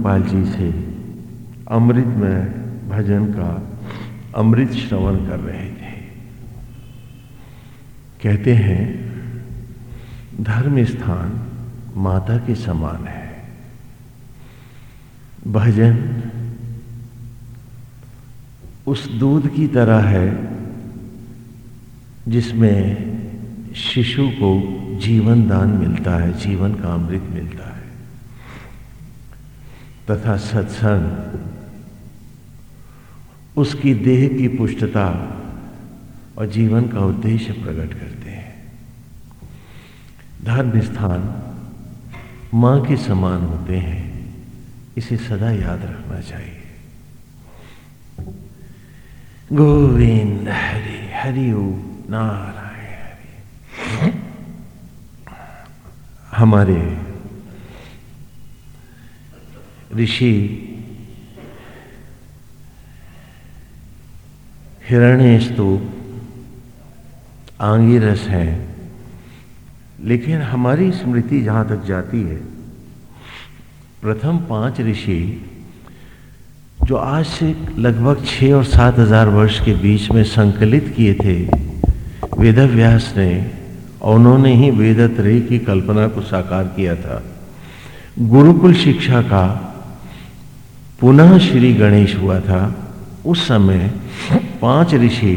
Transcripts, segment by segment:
लोकपाल जी से अमृतमय भजन का अमृत श्रवण कर रहे थे। कहते हैं, धर्म स्थान माता के समान है। भजन उस दूध की तरह है जिसमें शिशु को जीवन दान मिलता है, जीवन का अमृत मिलता है। तथा सत्संग। उसकी देह की पुष्टता और जीवन का उद्देश्य प्रकट करते हैं। धर्म स्थान माँ के समान होते हैं। इसे सदा याद रखना चाहिए। गोविंद, हरि हरि ओ नारायण, हरि। हमारे ऋषि हिरण्य स्तूप आंगिरस है। लेकिन हमारी स्मृति जहाँ तक जाती है, प्रथम पाँच ऋषि, जो आज से लगभग छः और सात हज़ार वर्ष के बीच में संकलित किए थे, वेदव्यास ने और उन्होंने ही वेदत्रय की कल्पना को साकार किया था। गुरुकुल शिक्षा का पुनः श्री गणेश हुआ था, उस समय पाँच ऋषि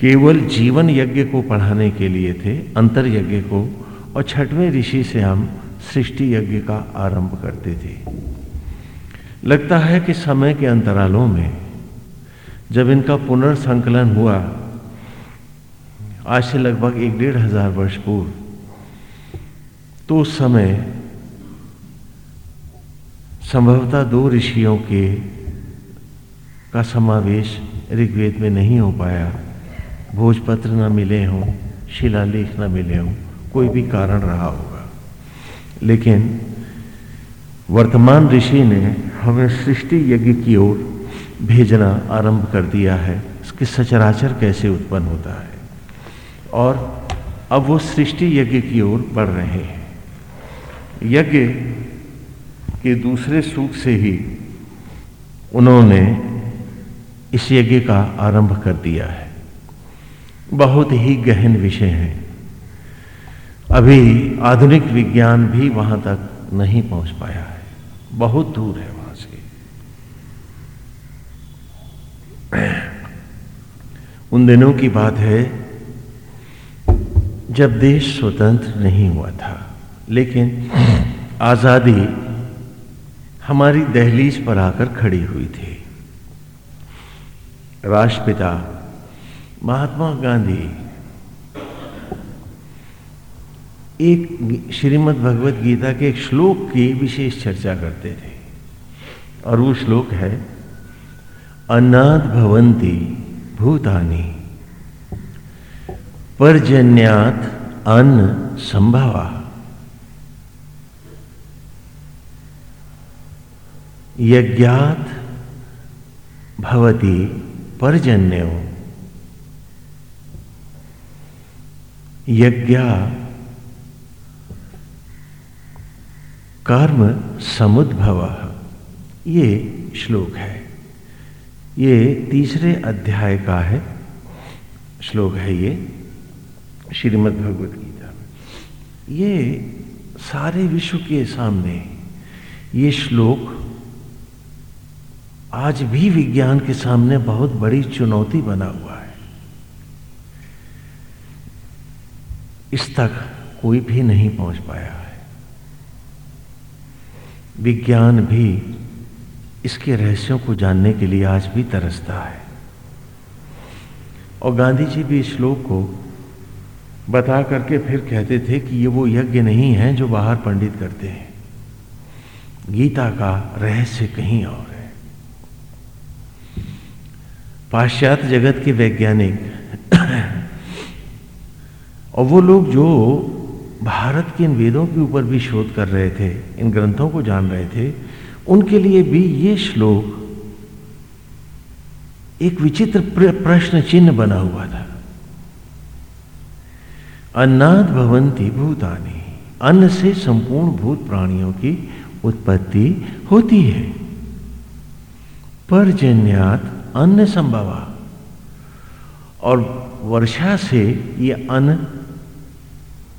केवल जीवन यज्ञ को पढ़ाने के लिए थे, अंतर यज्ञ को, और छठवें ऋषि से हम सृष्टि यज्ञ का आरंभ करते थे। लगता है कि समय के अंतरालों में, जब इनका पुनर्संकलन हुआ, आज से लगभग एक डेढ़ हज़ार वर्ष पूर्व तो उस समय संभवतः दो ऋषियों के का समावेश ऋग्वेद में नहीं हो पाया। भोजपत्र न मिले हों, शिलालेख न मिले हों, कोई भी कारण रहा होगा। लेकिन वर्तमान ऋषि ने हमें सृष्टि यज्ञ की ओर भेजना आरंभ कर दिया है। इसके सचराचर कैसे उत्पन्न होता है? और अब वो सृष्टि यज्ञ की ओर बढ़ रहे हैं। यज्ञ के दूसरे सूख से ही उन्होंने इस यज्ञ का आरंभ कर दिया है। बहुत ही गहन विषय है। अभी आधुनिक विज्ञान भी वहाँ तक नहीं पहुँच पाया है। बहुत दूर है वहाँ से। उन दिनों की बात है, जब देश स्वतंत्र नहीं हुआ था, लेकिन आज़ादी हमारी दहलीज पर आकर खड़ी हुई थी। राष्ट्रपिता महात्मा गांधी एक श्रीमद् भगवत गीता के एक श्लोक की विशेष चर्चा करते थे। और वो श्लोक है अनाथ भवंती भूतानी, परजन्यात अन्न संभवा। यज्ञात भवती परजन्यो। यज्ञा कर्म समुद्भव। ये श्लोक है। ये तीसरे अध्याय का है। श्लोक है ये श्रीमद् भगवत गीता में। ये सारे विश्व के सामने ये श्लोक आज भी विज्ञान के सामने बहुत बड़ी चुनौती बना हुआ है। इस तक कोई भी नहीं पहुँच पाया है। विज्ञान भी इसके रहस्यों को जानने के लिए आज भी तरसता है। और गांधी जी भी इस श्लोक को बता करके फिर कहते थे कि ये वो यज्ञ नहीं है जो बाहर पंडित करते हैं। गीता का रहस्य कहीं और है। पाश्चात्य जगत के वैज्ञानिक। और वो लोग जो भारत के इन वेदों के ऊपर भी शोध कर रहे थे, इन ग्रंथों को जान रहे थे, उनके लिए भी ये श्लोक एक विचित्र प्रश्न चिन्ह बना हुआ था। अन्नाद भवंती भूतानी, अन्न से संपूर्ण भूत प्राणियों की उत्पत्ति होती है। परजन्यात अन्न संभवा। और वर्षा से ये अन्न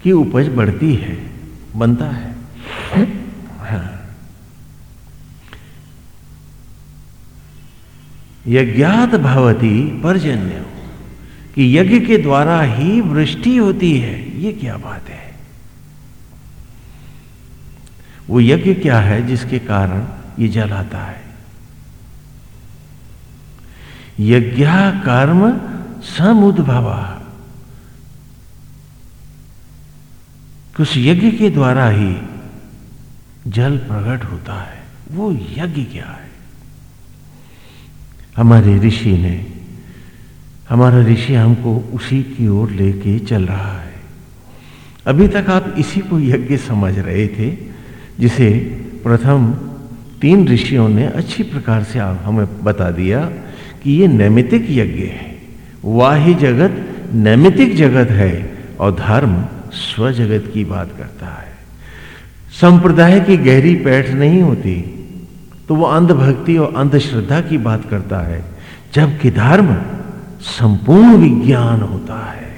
की उपज बढ़ती है, बनता है। हाँ। यज्ञात भवती परजन्य, कि यज्ञ के द्वारा ही वृष्टि होती है, ये क्या बात है? वो यज्ञ क्या है जिसके कारण ये जल आता है? यज्ञ कर्म समुद्भव। कुछ यज्ञ के द्वारा ही जल प्रकट होता है। वो यज्ञ क्या है? हमारे ऋषि ने, हमारा ऋषि हमको उसी की ओर लेके चल रहा है। अभी तक आप इसी को यज्ञ समझ रहे थे, जिसे प्रथम तीन ऋषियों ने अच्छी प्रकार से हमें बता दिया। कि ये नैमितिक यज्ञ है। वाही जगत नैमितिक जगत है और धर्म स्व जगत की बात करता है। संप्रदाय की गहरी पैठ नहीं होती तो वो अंधभक्ति और अंधश्रद्धा की बात करता है, जबकि धर्म संपूर्ण विज्ञान होता है।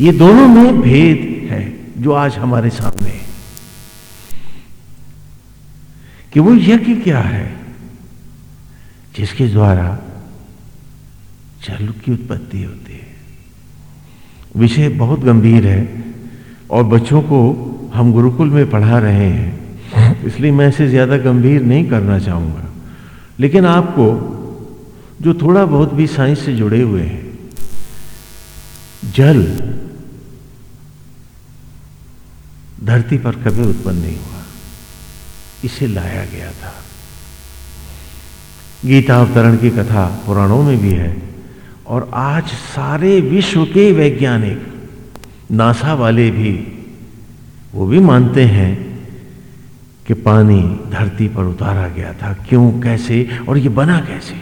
ये दोनों में भेद है जो आज हमारे सामने। है कि वो यज्ञ क्या है? जिसके द्वारा जल की उत्पत्ति होती है। विषय बहुत गंभीर है और बच्चों को हम गुरुकुल में पढ़ा रहे हैं, इसलिए मैं इसे ज़्यादा गंभीर नहीं करना चाहूँगा। लेकिन आपको, जो थोड़ा बहुत भी साइंस से जुड़े हुए हैं, जल धरती पर कभी उत्पन्न नहीं हुआ। इसे लाया गया था। गीता अवतरण की कथा पुराणों में भी है। और आज सारे विश्व के वैज्ञानिक, नासा वाले भी, वो भी मानते हैं कि पानी धरती पर उतारा गया था। क्यों, कैसे, और ये बना कैसे?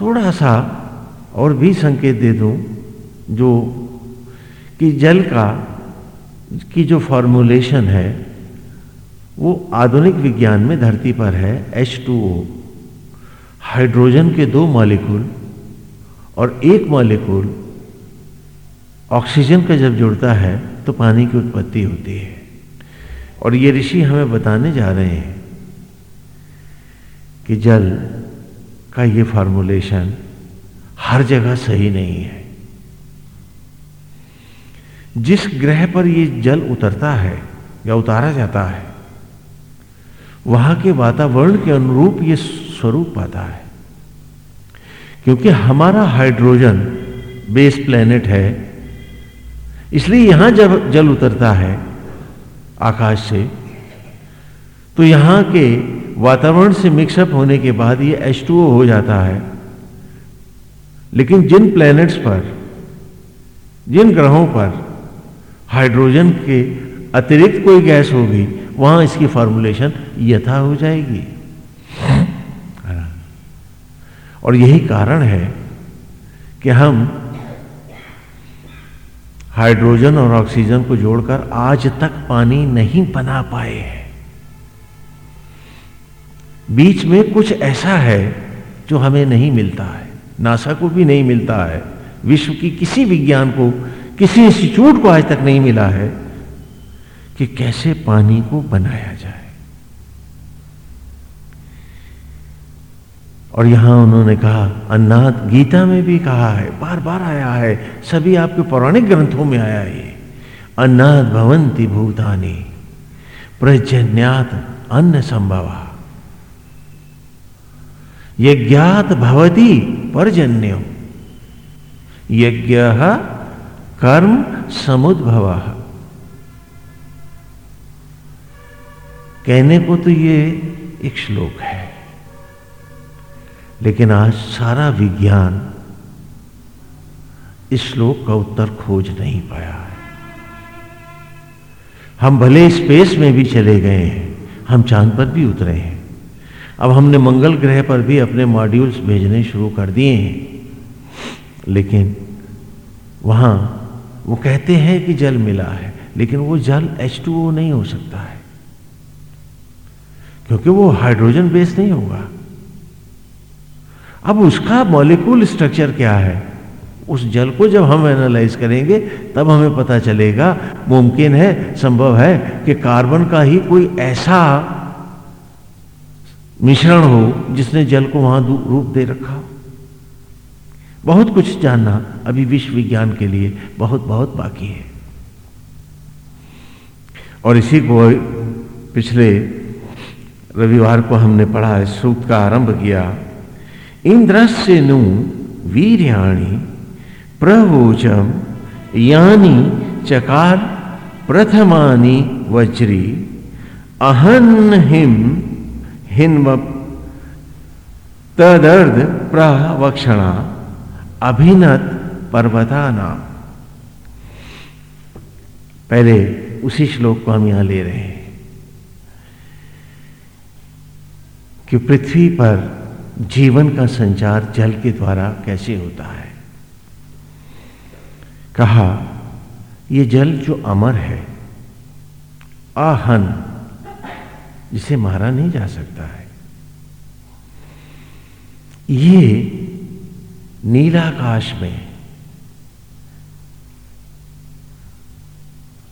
थोड़ा सा और भी संकेत दे दूँ, जो कि जल का, की जो फॉर्मुलेशन है वो आधुनिक विज्ञान में धरती पर है H2O हाइड्रोजन के दो मॉलिक्यूल और एक मॉलिक्यूल ऑक्सीजन का जब जुड़ता है तो पानी की उत्पत्ति होती है। और ये ऋषि हमें बताने जा रहे हैं कि जल का ये फॉर्मुलेशन हर जगह सही नहीं है। जिस ग्रह पर ये जल उतरता है या उतारा जाता है वहाँ के वातावरण के अनुरूप ये स्वरूप पाता है। क्योंकि हमारा हाइड्रोजन बेस प्लेनेट है, इसलिए यहाँ जब जल उतरता है आकाश से तो यहाँ के वातावरण से मिक्सअप होने के बाद ये H2O हो जाता है। लेकिन जिन प्लैनेट्स पर, जिन ग्रहों पर हाइड्रोजन के अतिरिक्त कोई गैस होगी वहाँ इसकी फॉर्मुलेशन यथा हो जाएगी। और यही कारण है कि हम हाइड्रोजन और ऑक्सीजन को जोड़कर आज तक पानी नहीं बना पाए हैं। बीच में कुछ ऐसा है जो हमें नहीं मिलता है। नासा को भी नहीं मिलता है। विश्व की किसी विज्ञान को, किसी इंस्टीट्यूट को आज तक नहीं मिला है। कि कैसे पानी को बनाया जाए। और यहाँ उन्होंने कहा, अन्नाथ गीता में भी कहा है बार बार आया है, सभी आपके पौराणिक ग्रंथों में आया है अन्नाथ भवंती भूतानी, प्रजन्यात अन्न संभवा यज्ञात भवती परजन्यो यज्ञ कर्म समुद्भव। कहने को तो ये एक श्लोक है। लेकिन आज सारा विज्ञान इस श्लोक का उत्तर खोज नहीं पाया है। हम भले स्पेस में भी चले गए हैं, हम चाँद पर भी उतरे हैं। अब हमने मंगल ग्रह पर भी अपने मॉड्यूल्स भेजने शुरू कर दिए हैं। लेकिन वहाँ वो कहते हैं कि जल मिला है, लेकिन वो जल H2O नहीं हो सकता है। क्योंकि वो हाइड्रोजन बेस नहीं होगा। अब उसका मॉलिक्यूल स्ट्रक्चर क्या है? उस जल को जब हम एनालाइज करेंगे, तब हमें पता चलेगा, मुमकिन है, संभव है, कि कार्बन का ही कोई ऐसा मिश्रण हो, जिसने जल को वहाँ रूप दे रखा बहुत कुछ जानना अभी विश्व विज्ञान के लिए बहुत बहुत बाकी है। और इसी को पिछले रविवार को हमने पढ़ा इस सूक्त का आरंभ किया। इंद्रस्य नु वीर्याणी प्रवोचम यानी चकार प्रथमानी वज्री अहन हिम हिन्व तदर्द प्रवक्षणा अभिनत पर्वता नाम पहले उसी श्लोक को हम यहाँ ले रहे हैं। कि पृथ्वी पर जीवन का संचार जल के द्वारा कैसे होता है। कहा यह जल जो अमर है, आहन, जिसे मारा नहीं जा सकता है। ये नीलाकाश में,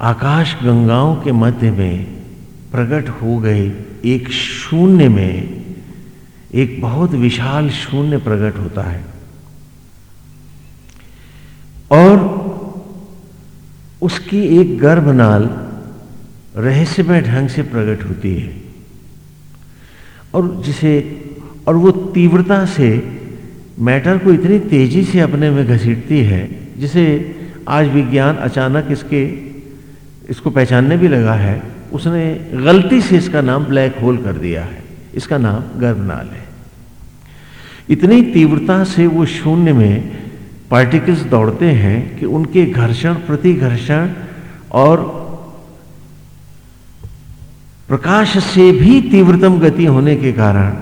आकाश गंगाओं के मध्य में प्रकट हो गए एक शून्य में एक बहुत विशाल शून्य प्रकट होता है। और उसकी एक गर्भनाल रहस्यमय ढंग से प्रकट होती है। और जिसे, और वो तीव्रता से मैटर को इतनी तेज़ी से अपने में घसीटती है, जिसे आज विज्ञान अचानक इसके, इसको पहचानने भी लगा है, उसने गलती से इसका नाम ब्लैक होल कर दिया है। इसका नाम गर्भनाल है। इतनी तीव्रता से वो शून्य में पार्टिकल्स दौड़ते हैं कि उनके घर्षण प्रति घर्षण और प्रकाश से भी तीव्रतम गति होने के कारण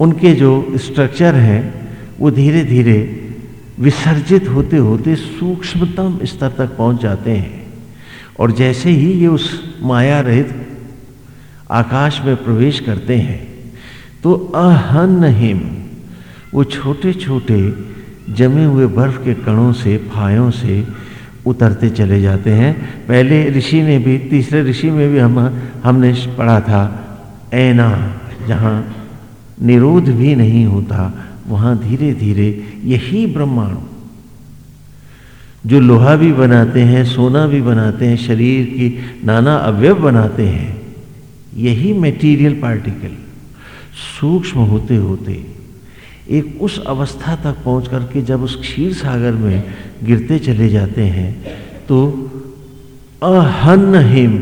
उनके जो स्ट्रक्चर हैं, वो धीरे धीरे विसर्जित होते होते सूक्ष्मतम स्तर तक पहुँच जाते हैं। और जैसे ही ये उस माया रहित आकाश में प्रवेश करते हैं तो अहन हिम वो छोटे छोटे जमे हुए बर्फ़ के कणों से, फायों से उतरते चले जाते हैं। पहले ऋषि ने भी, तीसरे ऋषि में भी हम, हमने पढ़ा था, ऐना, जहाँ निरोध भी नहीं होता, वहाँ धीरे धीरे यही ब्रह्मांड। जो लोहा भी बनाते हैं, सोना भी बनाते हैं, शरीर की नाना अवयव बनाते हैं, यही मेटीरियल पार्टिकल सूक्ष्म होते होते एक उस अवस्था तक पहुँच करके जब उस क्षीर सागर में गिरते चले जाते हैं तो अहन हिम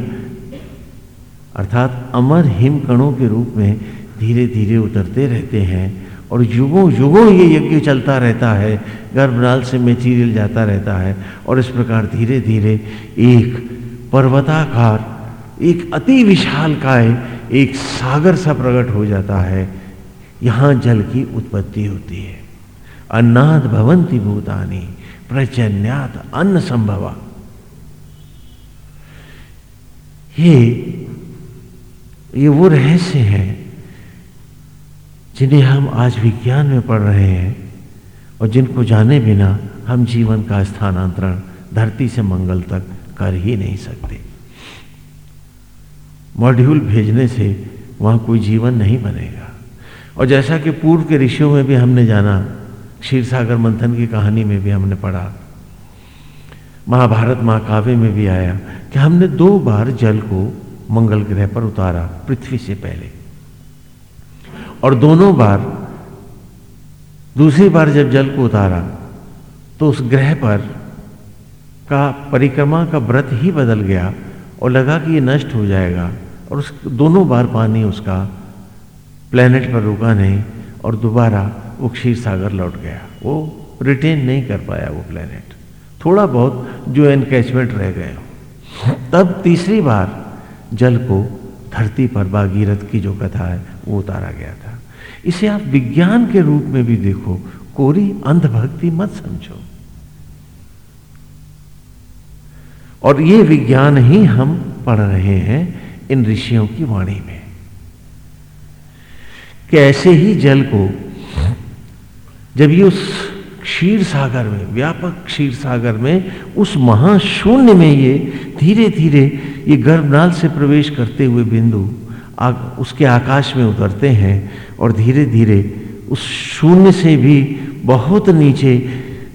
अर्थात अमर हिम कणों के रूप में धीरे धीरे उतरते रहते हैं और युगों युगों ये यज्ञ चलता रहता है, गर्भनाल से मेटीरियल जाता रहता है और इस प्रकार धीरे धीरे एक पर्वताकार, एक अति विशाल काय एक सागर सा प्रकट हो जाता है। यहाँ जल की उत्पत्ति होती है। अन्नाद भवंती भूतानी, प्रचन्यात अन्न संभवा। ये ये वो रहस्य हैं जिन्हें हम आज विज्ञान में पढ़ रहे हैं और जिनको जाने बिना हम जीवन का स्थानांतरण धरती से मंगल तक कर ही नहीं सकते। मॉड्यूल भेजने से वहाँ कोई जीवन नहीं बनेगा। और जैसा कि पूर्व के ऋषियों में भी हमने जाना क्षीर सागर मंथन की कहानी में भी हमने पढ़ा, महाभारत महाकाव्य में भी आया कि हमने दो बार जल को मंगल ग्रह पर उतारा, पृथ्वी से पहले। और दोनों बार, दूसरी बार जब जल को उतारा तो उस ग्रह पर का परिक्रमा का व्रत ही बदल गया और लगा कि ये नष्ट हो जाएगा और उस दोनों बार पानी उसका प्लेनेट पर रुका नहीं और दोबारा वो क्षीर सागर लौट गया। वो रिटेन नहीं कर पाया वो प्लेनेट थोड़ा बहुत जो एनकेचमेंट रह गए। तब तीसरी बार जल को धरती पर बागीरथ की जो कथा है, वो उतारा गया था। इसे आप विज्ञान के रूप में भी देखो, कोरी अंधभक्ति मत समझो। और ये विज्ञान ही हम पढ़ रहे हैं इन ऋषियों की वाणी में। कैसे ही जल को जब ये उस क्षीर सागर में व्यापक क्षीर सागर में उस महाशून्य में ये धीरे धीरे ये गर्भनाल से प्रवेश करते हुए बिंदु आ, उसके आकाश में उतरते हैं और धीरे धीरे उस शून्य से भी बहुत नीचे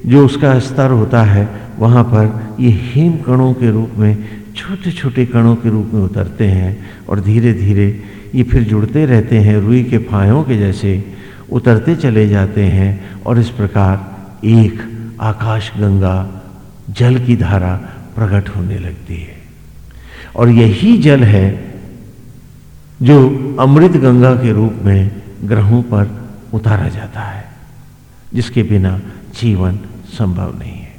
जो उसका स्तर होता है वहाँ पर ये हेम कणों के रूप में छोटे छोटे कणों के रूप में उतरते हैं और धीरे धीरे ये फिर जुड़ते रहते हैं रुई के फायों के जैसे, उतरते चले जाते हैं और इस प्रकार एक आकाश गंगा जल की धारा प्रकट होने लगती है। और यही जल है जो अमृत गंगा के रूप में ग्रहों पर उतारा जाता है, जिसके बिना जीवन संभव नहीं है।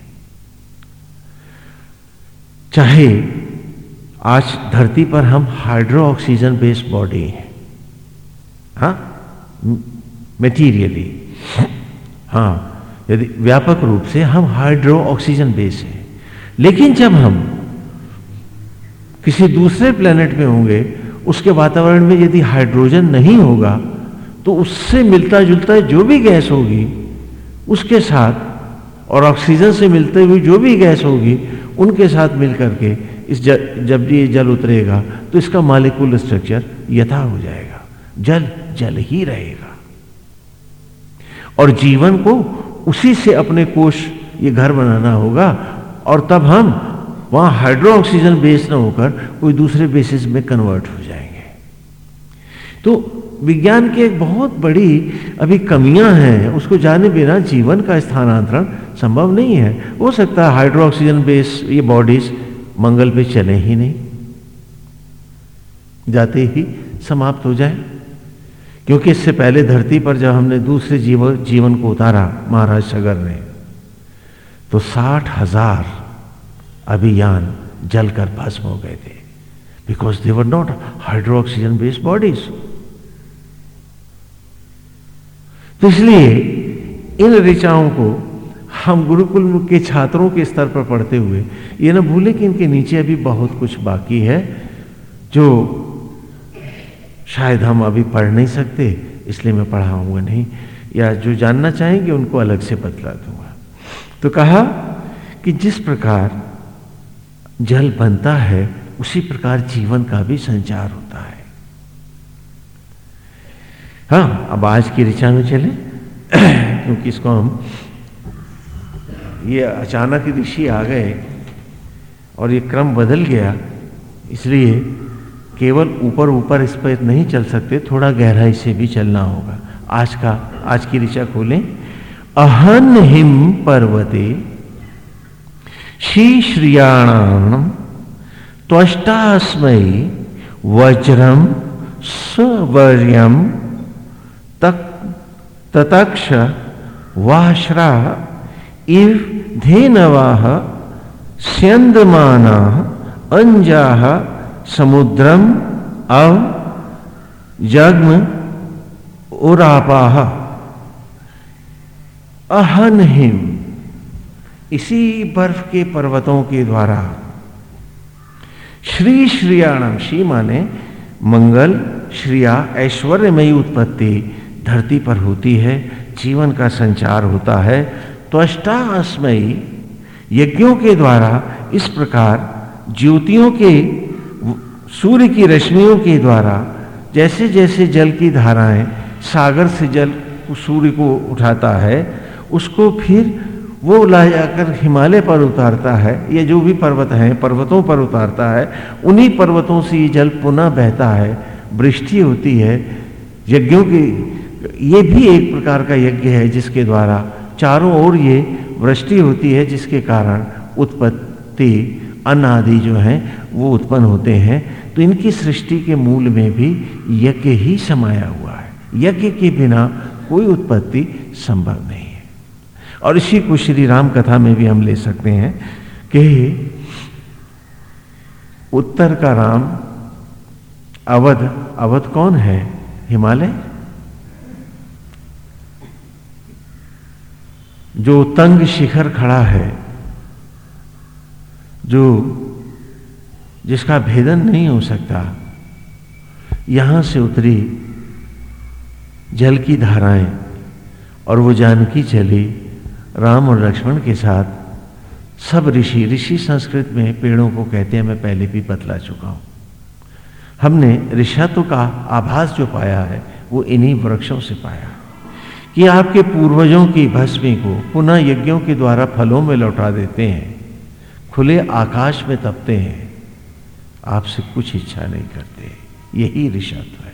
चाहे आज धरती पर हम हाइड्रो ऑक्सीजन बेस्ड बॉडी हैं। हाँ? मेटीरियली हाँ यदि व्यापक रूप से हम हाइड्रो ऑक्सीजन बेस हैं। लेकिन जब हम किसी दूसरे प्लेनेट में होंगे, उसके वातावरण में यदि हाइड्रोजन नहीं होगा तो उससे मिलता जुलता जो भी गैस होगी, उसके साथ और ऑक्सीजन से मिलते हुए जो भी गैस होगी, उनके साथ मिलकर के इस जल, जब ये जल उतरेगा तो इसका मालिकुल स्ट्रक्चर यथा हो जाएगा। जल जल ही रहेगा। और जीवन को उसी से अपने कोष, ये घर बनाना होगा, और तब हम वहाँ हाइड्रो ऑक्सीजन बेस न होकर कोई दूसरे बेसिस में कन्वर्ट हो जाएँगे। तो विज्ञान की एक बहुत बड़ी अभी कमियाँ हैं, उसको जाने बिना जीवन का स्थानांतरण संभव नहीं है। हो सकता है हाइड्रो ऑक्सीजन बेस ये बॉडीज मंगल पे चले ही नहीं। जाते ही समाप्त हो जाए। क्योंकि इससे पहले धरती पर जब हमने दूसरे जीवन जीवन को उतारा महाराज सगर ने तो साठ हज़ार अभियान जलकर भस्म हो गए थे। Because they were not hydro oxygen based bodies तो इसलिए इन ऋचाओं को हम गुरुकुल के छात्रों के स्तर पर पढ़ते हुए, ये ना भूले कि इनके नीचे अभी बहुत कुछ बाकी है, जो शायद हम अभी पढ़ नहीं सकते, इसलिए मैं पढ़ाऊँगा नहीं, या जो जानना चाहेंगे उनको अलग से बतला दूँगा। तो कहा कि जिस प्रकार जल बनता है, उसी प्रकार जीवन का भी संचार होता है। हाँ अब आज की ऋचा में चले, क्योंकि इसको हम ये अचानक ऋषि आ गए और ये क्रम बदल गया। इसलिए केवल ऊपर ऊपर इस पर नहीं चल सकते, थोड़ा गहराई से भी चलना होगा। आज का, आज की ऋषा खोलें। अहन हिम पर्वते श्री श्रियाणाम त्वष्टास्मयी वज्रम स्वर्यम तक ततक्ष वाश्रा इव धेनवाह स्यंदमाना अंजाह समुद्रम अव जग्म उरापाह अहन हिम इसी बर्फ़ के पर्वतों के द्वारा। श्री श्रियाणम श्री माने मंगल, श्रिया ऐश्वर्यमयी उत्पत्ति धरती पर होती है, जीवन का संचार होता है त्वष्टा अस्मयी यज्ञों के द्वारा इस प्रकार ज्योतियों के, सूर्य की रश्मियों के द्वारा जैसे जैसे जल की धाराएँ सागर से जल सूर्य को उठाता है, उसको फिर वो ला जाकर हिमालय पर उतारता है, या जो भी पर्वत हैं, पर्वतों पर उतारता है, उन्हीं पर्वतों से ये जल पुनः बहता है, वृष्टि होती है। यज्ञों की, ये भी एक प्रकार का यज्ञ है जिसके द्वारा चारों ओर ये वृष्टि होती है, जिसके कारण उत्पत्ति, अन्न आदि जो है, वो उत्पन्न होते हैं। तो इनकी सृष्टि के मूल में भी यज्ञ ही समाया हुआ है। यज्ञ के बिना कोई उत्पत्ति संभव नहीं है। और इसी को श्री राम कथा में भी हम ले सकते हैं कि उत्तर का राम अवध अवध कौन है? हिमालय? जो तंग शिखर खड़ा है, जो, जिसका भेदन नहीं हो सकता, यहाँ से उतरी जल की धाराएँ और वो जानकी चली राम और लक्ष्मण के साथ। सब ऋषि ऋषि संस्कृत में पेड़ों को कहते हैं, मैं पहले भी बतला चुका हूँ। हमने ऋषत्व का आभास जो पाया है, वो इन्हीं वृक्षों से पाया। कि आपके पूर्वजों की भस्मी को पुनः यज्ञों के द्वारा फलों में लौटा देते हैं, खुले आकाश में तपते हैं। आपसे कुछ इच्छा नहीं करते। यही ऋषत्व है।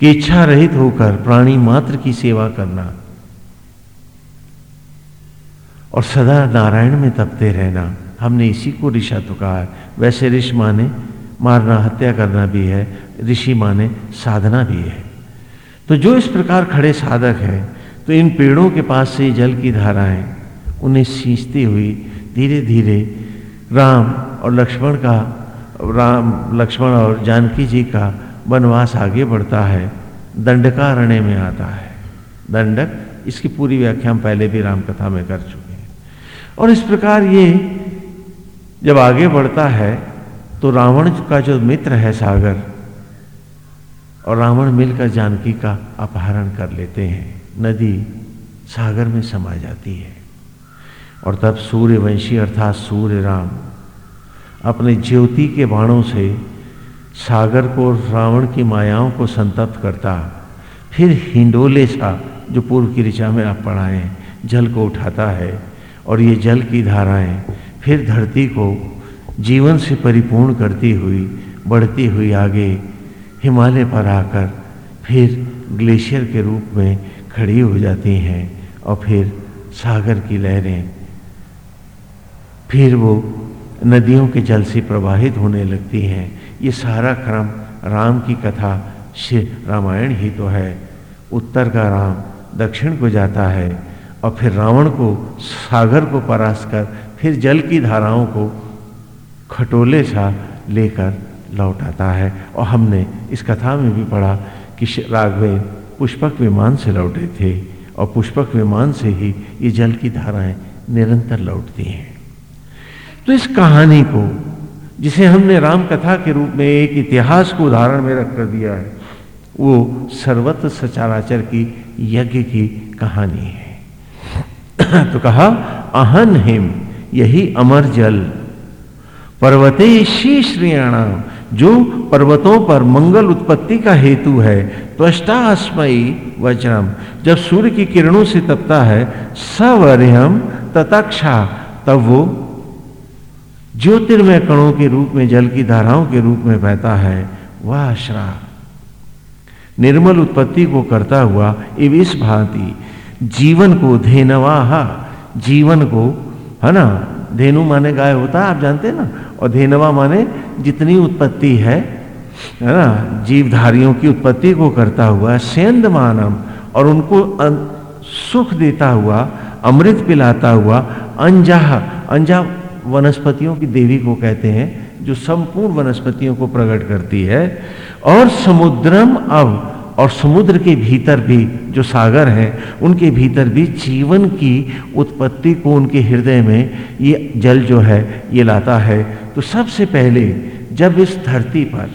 कि इच्छा रहित होकर प्राणी मात्र की सेवा करना और सदा नारायण में तपते रहना, हमने इसी को ऋषत्व कहा। है वैसे ऋषि माने, मारना, हत्या करना भी है, ऋषि माने, साधना भी है। तो जो इस प्रकार खड़े साधक हैं तो इन पेड़ों के पास से जल की धाराएँ उन्हें सींचती हुई धीरे धीरे राम और लक्ष्मण का, राम, लक्ष्मण और जानकी जी का वनवास आगे बढ़ता है। दंडकारण्य में आता है। दंडक इसकी पूरी व्याख्या हम पहले भी राम कथा में कर चुके हैं। और इस प्रकार ये जब आगे बढ़ता है तो रावण का जो मित्र है सागर और रावण मिलकर जानकी का अपहरण कर लेते हैं। नदी सागर में समा जाती है। और तब सूर्यवंशी अर्थात सूर्य राम अपने ज्योति के बाणों से सागर को रावण की मायाओं को संतप्त करता, फिर हिंडोले सा जो पूर्व की ऋचा में आप पढ़ाए जल को उठाता है और ये जल की धाराएँ फिर धरती को जीवन से परिपूर्ण करती हुई, बढ़ती हुई आगे हिमालय पर आकर फिर ग्लेशियर के रूप में खड़ी हो जाती हैं और फिर सागर की लहरें। फिर वो नदियों के जल से प्रवाहित होने लगती हैं। ये सारा क्रम राम की कथा श्री रामायण ही तो है। उत्तर का राम दक्षिण को जाता है और फिर रावण को, सागर को परास कर, फिर जल की धाराओं को खटोले सा लेकर लौट आता है। और हमने इस कथा में भी पढ़ा कि राघवेन पुष्पक विमान से लौटे थे और पुष्पक विमान से ही ये जल की धाराएँ निरंतर लौटती हैं। तो इस कहानी को, जिसे हमने राम कथा के रूप में एक इतिहास को उदाहरण में रख कर दिया है, वो सर्वत्र सचाराचर की यज्ञ की कहानी है। तो कहा अहन हिम, यही अमर जल, पर्वते श्रीयाणाम जो पर्वतों पर मंगल उत्पत्ति का हेतु है त्वष्टा अस्मयी वज्रम जब सूर्य की किरणों से तपता है, सवर्यम ततक्षा, तब वो ज्योतिर्मय कणों के रूप में, जल की धाराओं के रूप में बहता है, वह अश्रा निर्मल उत्पत्ति को करता हुआ एव इस भांति, जीवन को धेनवाहा, जीवन को, है ना? धेनु माने गाय होता है, आप जानते हैं ना? और धेनवा माने जितनी उत्पत्ति है है ना, जीवधारियों की उत्पत्ति को करता हुआ सेंद मानम और उनको सुख देता हुआ, अमृत पिलाता हुआ, अंजाह अंजा वनस्पतियों की देवी को कहते हैं, जो संपूर्ण वनस्पतियों को प्रकट करती है। और समुद्रम अब और समुद्र के भीतर भी जो सागर है, उनके भीतर भी जीवन की उत्पत्ति को उनके हृदय में ये जल जो है, ये लाता है। तो सबसे पहले जब इस धरती पर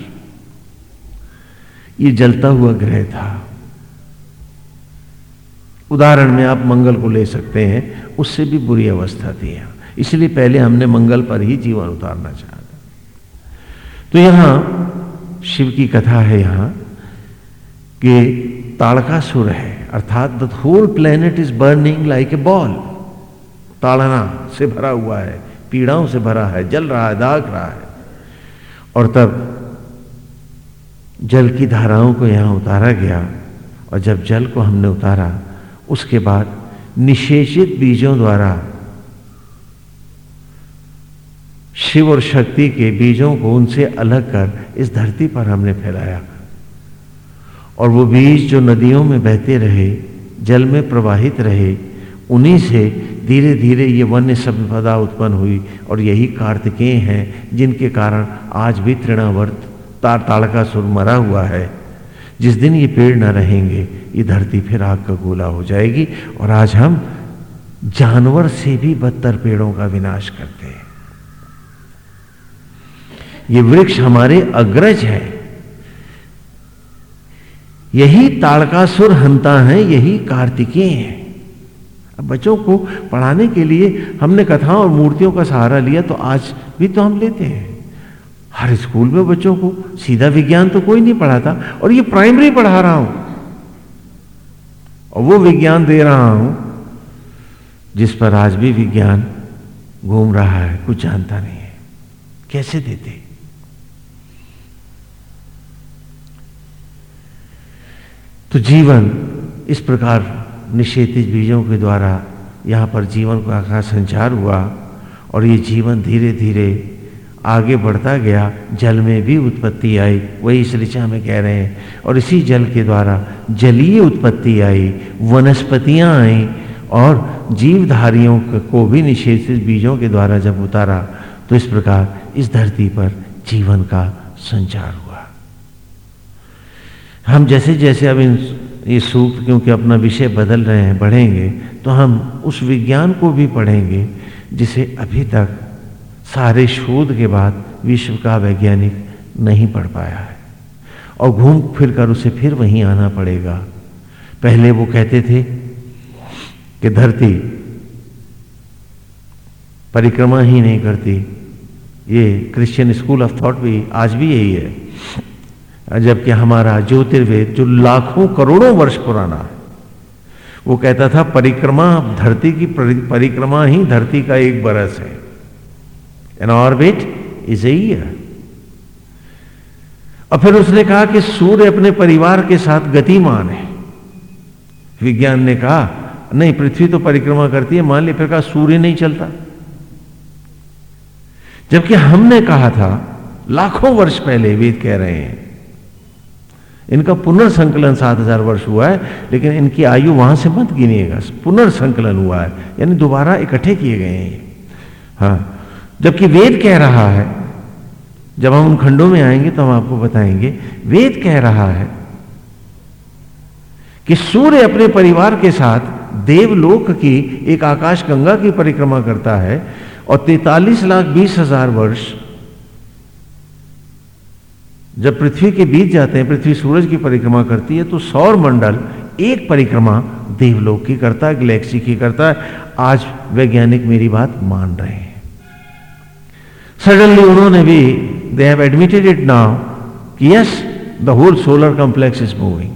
ये जलता हुआ ग्रह था, उदाहरण में आप मंगल को ले सकते हैं, उससे भी बुरी अवस्था थी इसलिए पहले हमने मंगल पर ही जीवन उतारना चाहा तो यहाँ शिव की कथा है यहाँ। कि ताड़कासुर है, अर्थात the whole planet is burning like a ball ताड़ना से भरा हुआ है, पीड़ाओं से भरा है, जल रहा है, दाग रहा है। और तब जल की धाराओं को यहाँ उतारा गया, और जब जल को हमने उतारा, उसके बाद निषेचित बीजों द्वारा शिव और शक्ति के बीजों को उनसे अलग कर इस धरती पर हमने फैलाया। और वो बीज जो नदियों में बहते रहे, जल में प्रवाहित रहे, उन्हीं से धीरे धीरे ये वन्य संपदा उत्पन्न हुई और यही कार्तिकेय हैं, जिनके कारण आज भी तृणावर्त तार ताड़का सुर मरा हुआ है। जिस दिन ये पेड़ न रहेंगे, ये धरती फिर आग का गोला हो जाएगी और आज हम जानवर से भी बदतर पेड़ों का विनाश करते हैं। ये वृक्ष हमारे अग्रज है। यही ताड़कासुर हंता है, यही कार्तिकेय है। अब बच्चों को पढ़ाने के लिए हमने कथाओं और मूर्तियों का सहारा लिया तो आज भी तो हम लेते हैं। हर स्कूल में बच्चों को सीधा विज्ञान तो कोई नहीं पढ़ाता, और ये प्राइमरी पढ़ा रहा हूँ। और वो विज्ञान दे रहा हूँ, जिस पर आज भी विज्ञान घूम रहा है, कुछ जानता नहीं है। कैसे देते? तो जीवन इस प्रकार निषेधित बीजों के द्वारा यहाँ पर जीवन का संचार हुआ और ये जीवन धीरे धीरे आगे बढ़ता गया। जल में भी उत्पत्ति आई, वही इस ऋचा में कह रहे हैं। और इसी जल के द्वारा जलीय उत्पत्ति आई, वनस्पतियाँ आई और जीवधारियों को भी निषेधित बीजों के द्वारा जब उतारा तो इस प्रकार इस धरती पर जीवन का संचार हुआ। हम जैसे जैसे अब इन ये सूक्त क्योंकि अपना विषय बदल रहे हैं, बढ़ेंगे तो हम उस विज्ञान को भी पढ़ेंगे, जिसे अभी तक सारे शोध के बाद विश्व का वैज्ञानिक नहीं पढ़ पाया है। और घूम फिर कर उसे फिर वहीं आना पड़ेगा। पहले वो कहते थे कि धरती परिक्रमा ही नहीं करती। ये क्रिश्चियन स्कूल ऑफ़ थॉट भी आज भी यही है। जबकि हमारा ज्योतिर्वेद जो लाखों करोड़ों वर्ष पुराना है, वो कहता था, परिक्रमा, धरती की परिक्रमा ही धरती का एक बरस है। An is a year. और फिर उसने कहा कि सूर्य अपने परिवार के साथ गतिमान है। विज्ञान ने कहा, नहीं, पृथ्वी तो परिक्रमा करती है, मान लिया फिर कहा, सूर्य नहीं चलता। जबकि हमने कहा था, लाखों वर्ष पहले वेद कह रहे हैं इनका पुनर्संकलन सात हज़ार वर्ष हुआ है, लेकिन इनकी आयु वहाँ से मत गिनिएगा। पुनर्संकलन हुआ है, यानी दोबारा इकट्ठे किए गए हैं। हाँ जबकि वेद कह रहा है, जब हम उन खंडों में आएँगे तो हम आपको बताएँगे, वेद कह रहा है कि सूर्य अपने परिवार के साथ देवलोक की एक आकाश गंगा की परिक्रमा करता है और तैतालीस लाख बीस हज़ार वर्ष जब पृथ्वी के बीच जाते हैं, पृथ्वी सूरज की परिक्रमा करती है तो सौर मंडल एक परिक्रमा देवलोक की करता है, गैलेक्सी की करता है। आज वैज्ञानिक मेरी बात मान रहे हैं। सडनली उन्होंने भी they have admitted it now कि yes the whole solar complex is moving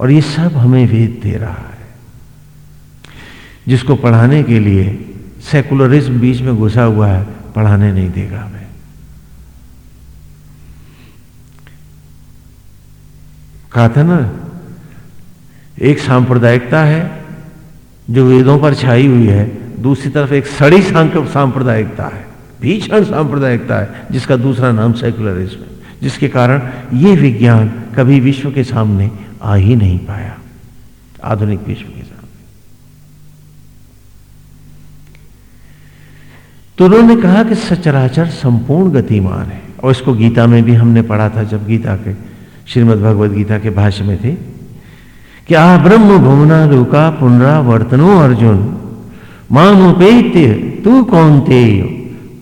और ये सब हमें वेद दे रहा है, जिसको पढ़ाने के लिए सेकुलरिज्म बीच में घुसा हुआ है, पढ़ाने नहीं देगा हमें। कहा था ना, एक सांप्रदायिकता है जो वेदों पर छाई हुई है, दूसरी तरफ़ एक सड़ी सांप्रदायिकता है, भीषण सांप्रदायिकता है, जिसका दूसरा नाम सेकुलरिज्म है जिसके कारण ये विज्ञान कभी विश्व के सामने आ ही नहीं पाया, आधुनिक विश्व के सामने। तो उन्होंने कहा कि सचराचर संपूर्ण गतिमान है, और इसको गीता में भी हमने पढ़ा था जब गीता के श्रीमद भगवद गीता के भाष्य में थे कि आ ब्रह्म भुवना लोका पुनरावर्तनो अर्जुन। मामुपेत्य तू कौन ते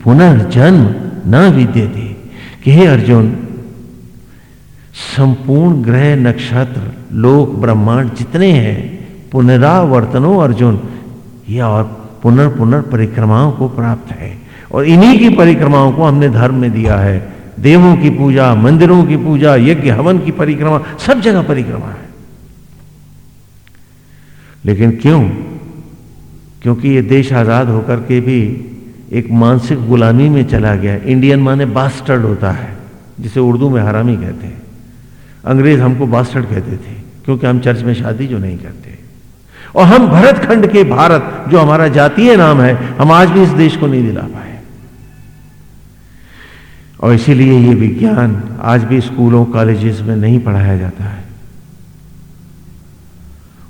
पुनर्जन्म न विद्यते। कि हे अर्जुन, संपूर्ण ग्रह, नक्षत्र, लोक, ब्रह्मांड जितने हैं, पुनरावर्तनो अर्जुन यह और पुनर् पुनर् परिक्रमाओं को प्राप्त है। और इन्हीं की परिक्रमाओं को हमने धर्म में दिया है। देवों की पूजा, मंदिरों की पूजा, यज्ञ, हवन की परिक्रमा, सब जगह परिक्रमा है। लेकिन क्यों? क्योंकि ये देश आज़ाद होकर के भी एक मानसिक गुलामी में चला गया। इंडियन माने बास्टर्ड होता है, जिसे उर्दू में हरामी कहते हैं। अंग्रेज़ हमको बास्टर्ड कहते थे, क्योंकि हम चर्च में शादी जो नहीं करते। और हम भरत खंड के भारत, जो हमारा जातीय नाम है, हम आज भी इस देश को नहीं दिला पाए। और इसीलिए ये विज्ञान आज भी स्कूलों, कॉलेजेस में नहीं पढ़ाया जाता है।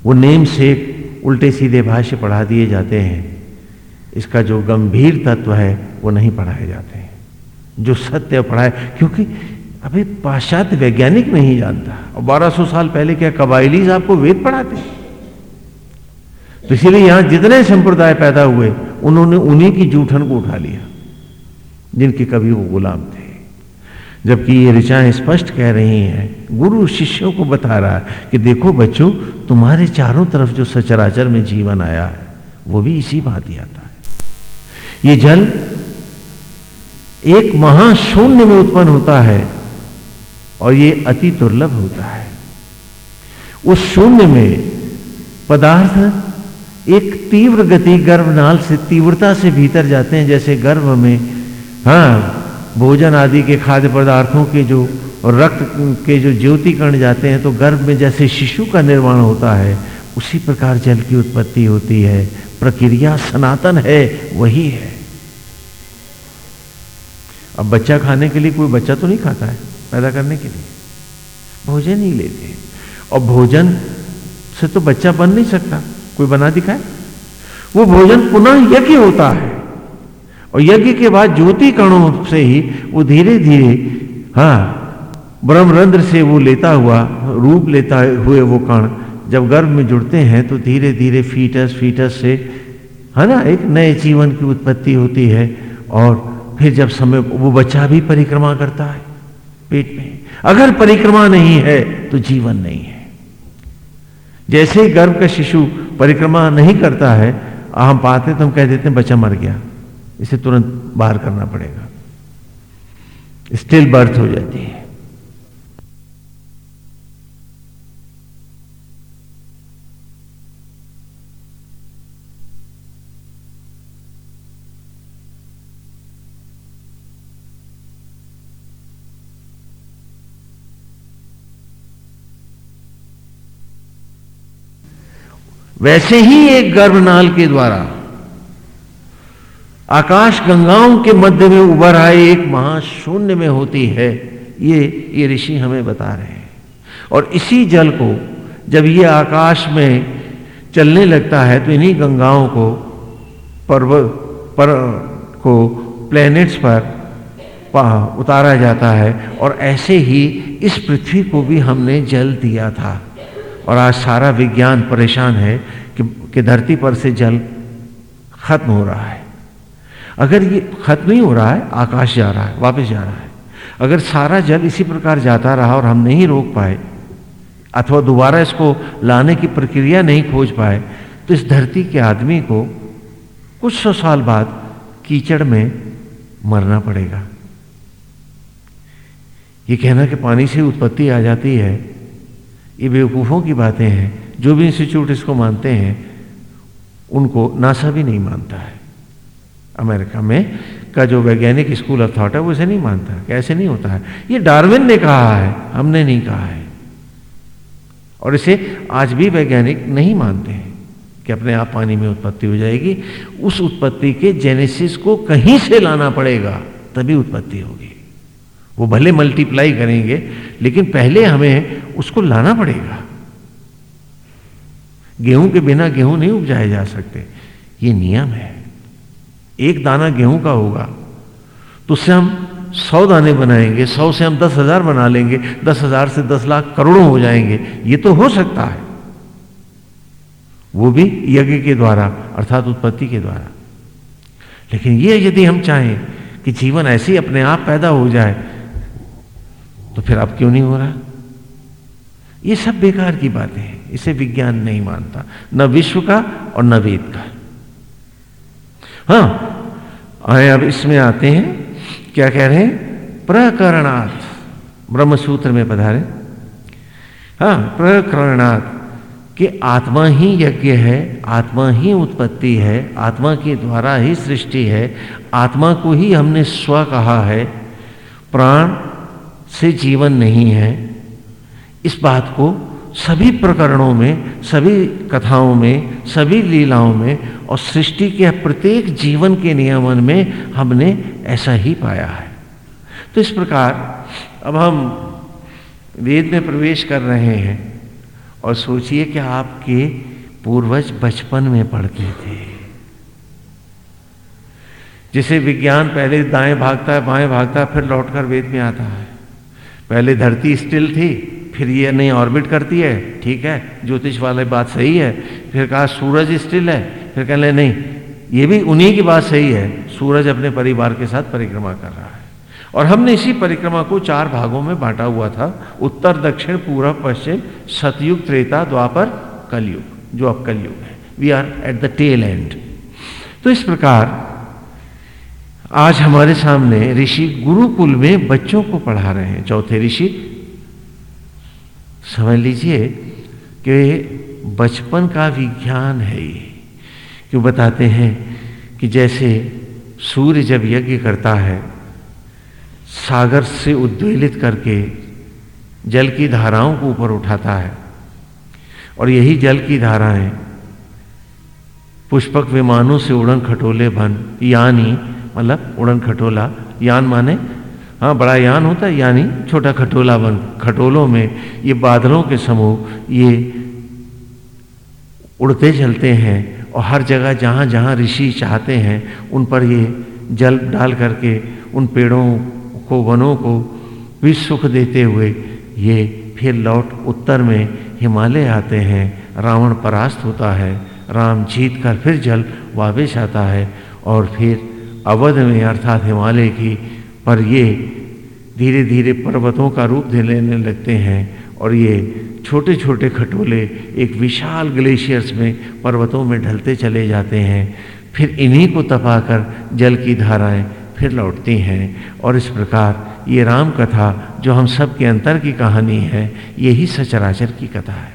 वो नेम से उल्टे सीधे भाष्य पढ़ा दिए जाते हैं। इसका जो गंभीर तत्व है, वो नहीं पढ़ाए जाते हैं। जो सत्य पढ़ाए, क्योंकि अभी पाश्चात्य वैज्ञानिक नहीं जानता। और 1200 साल पहले क्या कबाइलीज आपको वेद पढ़ाते? तो इसीलिए यहाँ जितने संप्रदाय पैदा हुए, उन्होंने उन्हीं की जूठन को उठा लिया, जिनके कभी वो गुलाम थे। जबकि ये ऋचाएँ स्पष्ट कह रही हैं, गुरु शिष्यों को बता रहा है कि देखो बच्चों, तुम्हारे चारों तरफ़ जो सचराचर में जीवन आया है, वो भी इसी बात ही आता है ये जल एक महाशून्य में उत्पन्न होता है और ये अति दुर्लभ होता है। उस शून्य में पदार्थ एक तीव्र गति गर्भनाल से तीव्रता से भीतर जाते हैं, जैसे गर्भ में हाँ भोजन आदि के खाद्य पदार्थों के जो रक्त के जो ज्योति कण जाते हैं तो गर्भ में जैसे शिशु का निर्माण होता है, उसी प्रकार जल की उत्पत्ति होती है। प्रक्रिया सनातन है, वही है। अब बच्चा खाने के लिए कोई बच्चा तो नहीं खाता है, पैदा करने के लिए। भोजन ही लेते हैं। और भोजन से तो बच्चा बन नहीं सकता, कोई बना दिखाए? वो भोजन पुनः यज्ञ होता है। और यज्ञ के बाद ज्योति कणों से ही वो धीरे धीरे हाँ ब्रह्मरंध्र से वो लेता हुआ, रूप लेता हुए वो कण, जब गर्भ में जुड़ते हैं तो धीरे धीरे फीटस फीटस से, है ना, एक नए जीवन की उत्पत्ति होती है और फिर जब समय, वो बच्चा भी परिक्रमा करता है पेट में। अगर परिक्रमा नहीं है तो जीवन नहीं है। जैसे ही गर्भ का शिशु परिक्रमा नहीं करता है हम पाते तो हम कह देते हैं बच्चा मर गया। इसे तुरंत बाहर करना पड़ेगा। स्टिल बर्थ हो जाती है। वैसे ही एक गर्भनाल के द्वारा आकाश गंगाओं के मध्य में उभर आए एक महाशून्य में होती है। ये ये ऋषि हमें बता रहे हैं। और इसी जल को जब ये आकाश में चलने लगता है तो इन्हीं गंगाओं को पर्वत पर को प्लैनेट्स पर उतारा जाता है। और ऐसे ही इस पृथ्वी को भी हमने जल दिया था। और आज सारा विज्ञान परेशान है कि, कि धरती पर से जल खत्म हो रहा है। अगर ये खत्म ही हो रहा है, आकाश जा रहा है, वापस जा रहा है। अगर सारा जल इसी प्रकार जाता रहा और हम नहीं रोक पाए, अथवा दोबारा इसको लाने की प्रक्रिया नहीं खोज पाए तो इस धरती के आदमी को कुछ सौ साल बाद कीचड़ में मरना पड़ेगा। ये कहना कि पानी से उत्पत्ति आ जाती है, ये बेवकूफ़ों की बातें हैं, जो भी इंस्टीट्यूट इसको मानते हैं, उनको नासा भी नहीं मानता है। अमेरिका में, का जो वैज्ञानिक स्कूल ऑफ़ थॉट है, वो इसे नहीं मानता कैसे नहीं होता है। ये डार्विन ने कहा है, हमने नहीं कहा है। और इसे आज भी वैज्ञानिक नहीं मानते हैं, कि अपने आप पानी में उत्पत्ति हो जाएगी। उस उत्पत्ति के जेनेसिस को कहीं से लाना पड़ेगा, तभी उत्पत्ति होगी। वो भले मल्टीप्लाई करेंगे, लेकिन पहले हमें उसको लाना पड़ेगा। गेहूँ के बिना गेहूँ नहीं उपजाए जा सकते। ये नियम है। एक दाना गेहूँ का होगा। तो उससे हम सौ दाने बनाएँगे, सौ से हम दस हज़ार बना लेंगे, दस हज़ार से दस लाख करोड़ों हो जाएँगे। ये तो हो सकता है। वो भी यज्ञ के द्वारा, अर्थात उत्पत्ति के द्वारा। लेकिन ये यदि हम चाहें कि जीवन ऐसे ही अपने आप पैदा हो जाए तो फिर अब क्यों नहीं हो रहा? ये सब बेकार की बातें हैं। इसे विज्ञान नहीं मानता। न विश्व का और न वेद का। हाँ आए, अब इसमें आते हैं, क्या कह रहे हैं? प्रकरणार्थ ब्रह्मसूत्र में पधारे। हाँ प्रकरणार्थ कि आत्मा ही यज्ञ है, आत्मा ही उत्पत्ति है, आत्मा के द्वारा ही सृष्टि है, आत्मा को ही हमने स्व कहा है, प्राण से जीवन नहीं है, इस बात को सभी प्रकरणों में, सभी कथाओं में, सभी लीलाओं में और सृष्टि के प्रत्येक जीवन के नियमन में हमने ऐसा ही पाया है। तो इस प्रकार अब हम वेद में प्रवेश कर रहे हैं और सोचिए कि आपके पूर्वज बचपन में पढ़ते थे। जिसे विज्ञान पहले दाएँ भागता है बाएँ भागता है फिर लौटकर वेद में आता है। पहले धरती स्टिल थी फिर ये नहीं ऑर्बिट करती है, ठीक है? ज्योतिष वाले बात सही है। फिर कहा, सूरज स्टिल है। फिर कह नहीं, ये भी उन्हीं की बात सही है। सूरज अपने परिवार के साथ परिक्रमा कर रहा है। और हमने इसी परिक्रमा को चार भागों में बांटा हुआ था। उत्तर, दक्षिण पूर्व पश्चिम, सतयुग, त्रेता, द्वापर, कलयुग, जो अब कलयुग है। We are at the tail end तो इस प्रकार, आज हमारे सामने ऋषि गुरुकुल में बच्चों को पढ़ा रहे हैं। चौथे ऋषि समझ लीजिए कि बचपन का विज्ञान है ये। क्यों बताते हैं कि जैसे सूर्य जब यज्ञ करता है, सागर से उद्वेलित करके जल की धाराओं को ऊपर उठाता है, और यही जल की धाराएँ पुष्पक विमानों से उड़न खटोले बन, यानी मतलब उड़न खटोला, यान माने हाँ बड़ा यान होता है, यानी छोटा खटोला बन खटोलों में ये बादलों के समूह, ये उड़ते चलते हैं और हर जगह जहाँ जहाँ ऋषि चाहते हैं, उन पर ये जल डाल करके उन पेड़ों को, वनों को भी सुख देते हुए ये फिर लौट उत्तर में हिमालय आते हैं। रावण परास्त होता है, राम जीत कर फिर जल वापिस आता है और फिर अवध में, अर्थात हिमालय की पर ये धीरे धीरे पर्वतों का रूप लेने लगते हैं और ये छोटे छोटे खटोले एक विशाल ग्लेशियर्स में पर्वतों में ढलते चले जाते हैं। फिर इन्हीं को तपाकर जल की धाराएँ फिर लौटती हैं और इस प्रकार ये राम कथा जो हम सब के अंतर की कहानी है यही सचराचर की कथा है।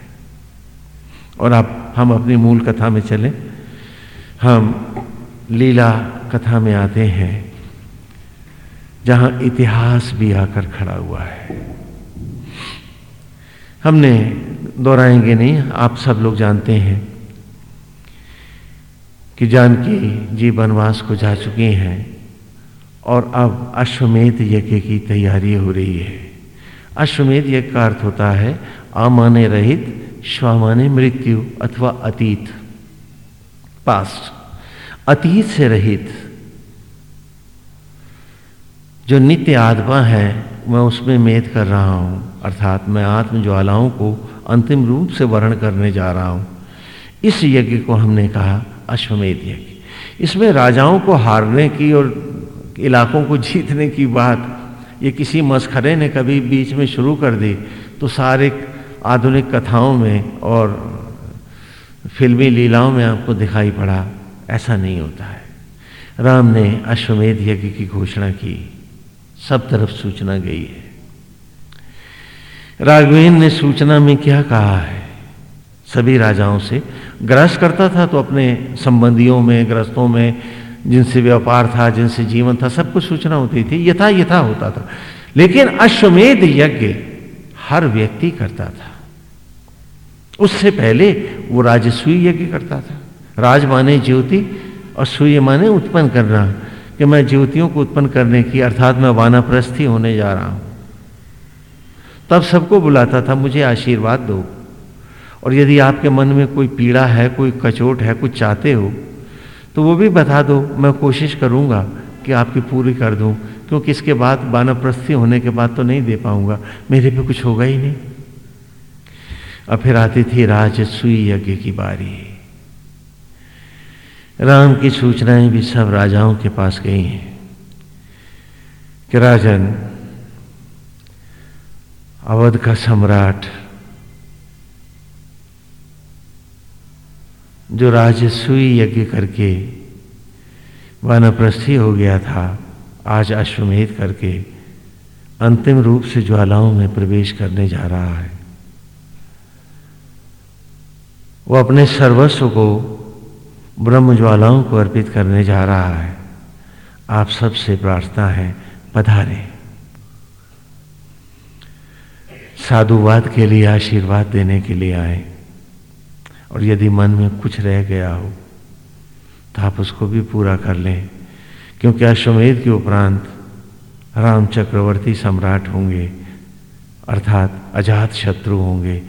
और अब हम अपनी मूल कथा में चलें। हम लीला कथा में आते हैं। जहाँ इतिहास भी आकर खड़ा हुआ है। हमने दोहराएँगे नहीं, आप सब लोग जानते हैं कि जानकी जी वनवास को जा चुकी हैं और अब अश्वमेध यज्ञ की तैयारी हो रही है। अश्वमेध यज्ञ का अर्थ होता है आमाने रहित, श्वामाने मृत्यु अथवा अतीत। पास्ट, अतीत से रहित जो नित्य आत्मा है, मैं उसमें मेद कर रहा हूँ। अर्थात मैं आत्म ज्वालाओं को अंतिम रूप से वर्ण करने जा रहा हूँ। इस यज्ञ को हमने कहा अश्वमेध यज्ञ। इसमें राजाओं को हारने की और इलाकों को जीतने की बात, ये किसी मस्खरे ने कभी बीच में शुरू कर दी तो सारे आधुनिक कथाओं में और फिल्मी लीलाओं में आपको दिखाई पड़ा, ऐसा नहीं होता है। राम ने अश्वमेध यज्ञ की घोषणा की। सब तरफ़ सूचना गई है। राघवेन ने सूचना में क्या कहा है? सभी राजाओं से ग्रस्त करता था तो अपने संबंधियों में, ग्रस्तों में, जिनसे व्यापार था, जिनसे जीवन था, सब कुछ सूचना होती थी। यथा यथा होता था। लेकिन अश्वमेध यज्ञ हर व्यक्ति करता था। उससे पहले वो राजस्वी यज्ञ करता था। राज माने ज्योति और सूर्य माने उत्पन्न करना कि मैं ज्योतियों को उत्पन्न करने की, अर्थात मैं वानाप्रस्थी होने जा रहा हूँ। तब सबको बुलाता था, मुझे आशीर्वाद दो। और यदि आपके मन में कोई पीड़ा है, कोई कचोट है, कुछ चाहते हो तो वो भी बता दो, मैं कोशिश करूँगा कि आपकी पूरी कर दूँ, क्योंकि इसके बाद बानप्रस्थी होने के बाद तो नहीं दे पाऊँगा। मेरे पे कुछ होगा ही नहीं। और फिर आती थी राजस्वी यज्ञ की बारी। राम की सूचनाएँ भी सब राजाओं के पास गई हैं कि राजन, अवध का सम्राट, जो राजस्वी यज्ञ करके वानप्रस्थी हो गया था, आज अश्वमेध करके अंतिम रूप से ज्वालाओं में प्रवेश करने जा रहा है। वो अपने सर्वस्व को ब्रह्म ज्वालाओं को अर्पित करने जा रहा है। आप सबसे प्रार्थना है, पधारे। साधुवाद के लिए, आशीर्वाद देने के लिए आए। और यदि मन में कुछ रह गया हो तो आप उसको भी पूरा कर लें। क्योंकि अश्वमेध के उपरांत राम चक्रवर्ती सम्राट होंगे, अर्थात अजात शत्रु होंगे।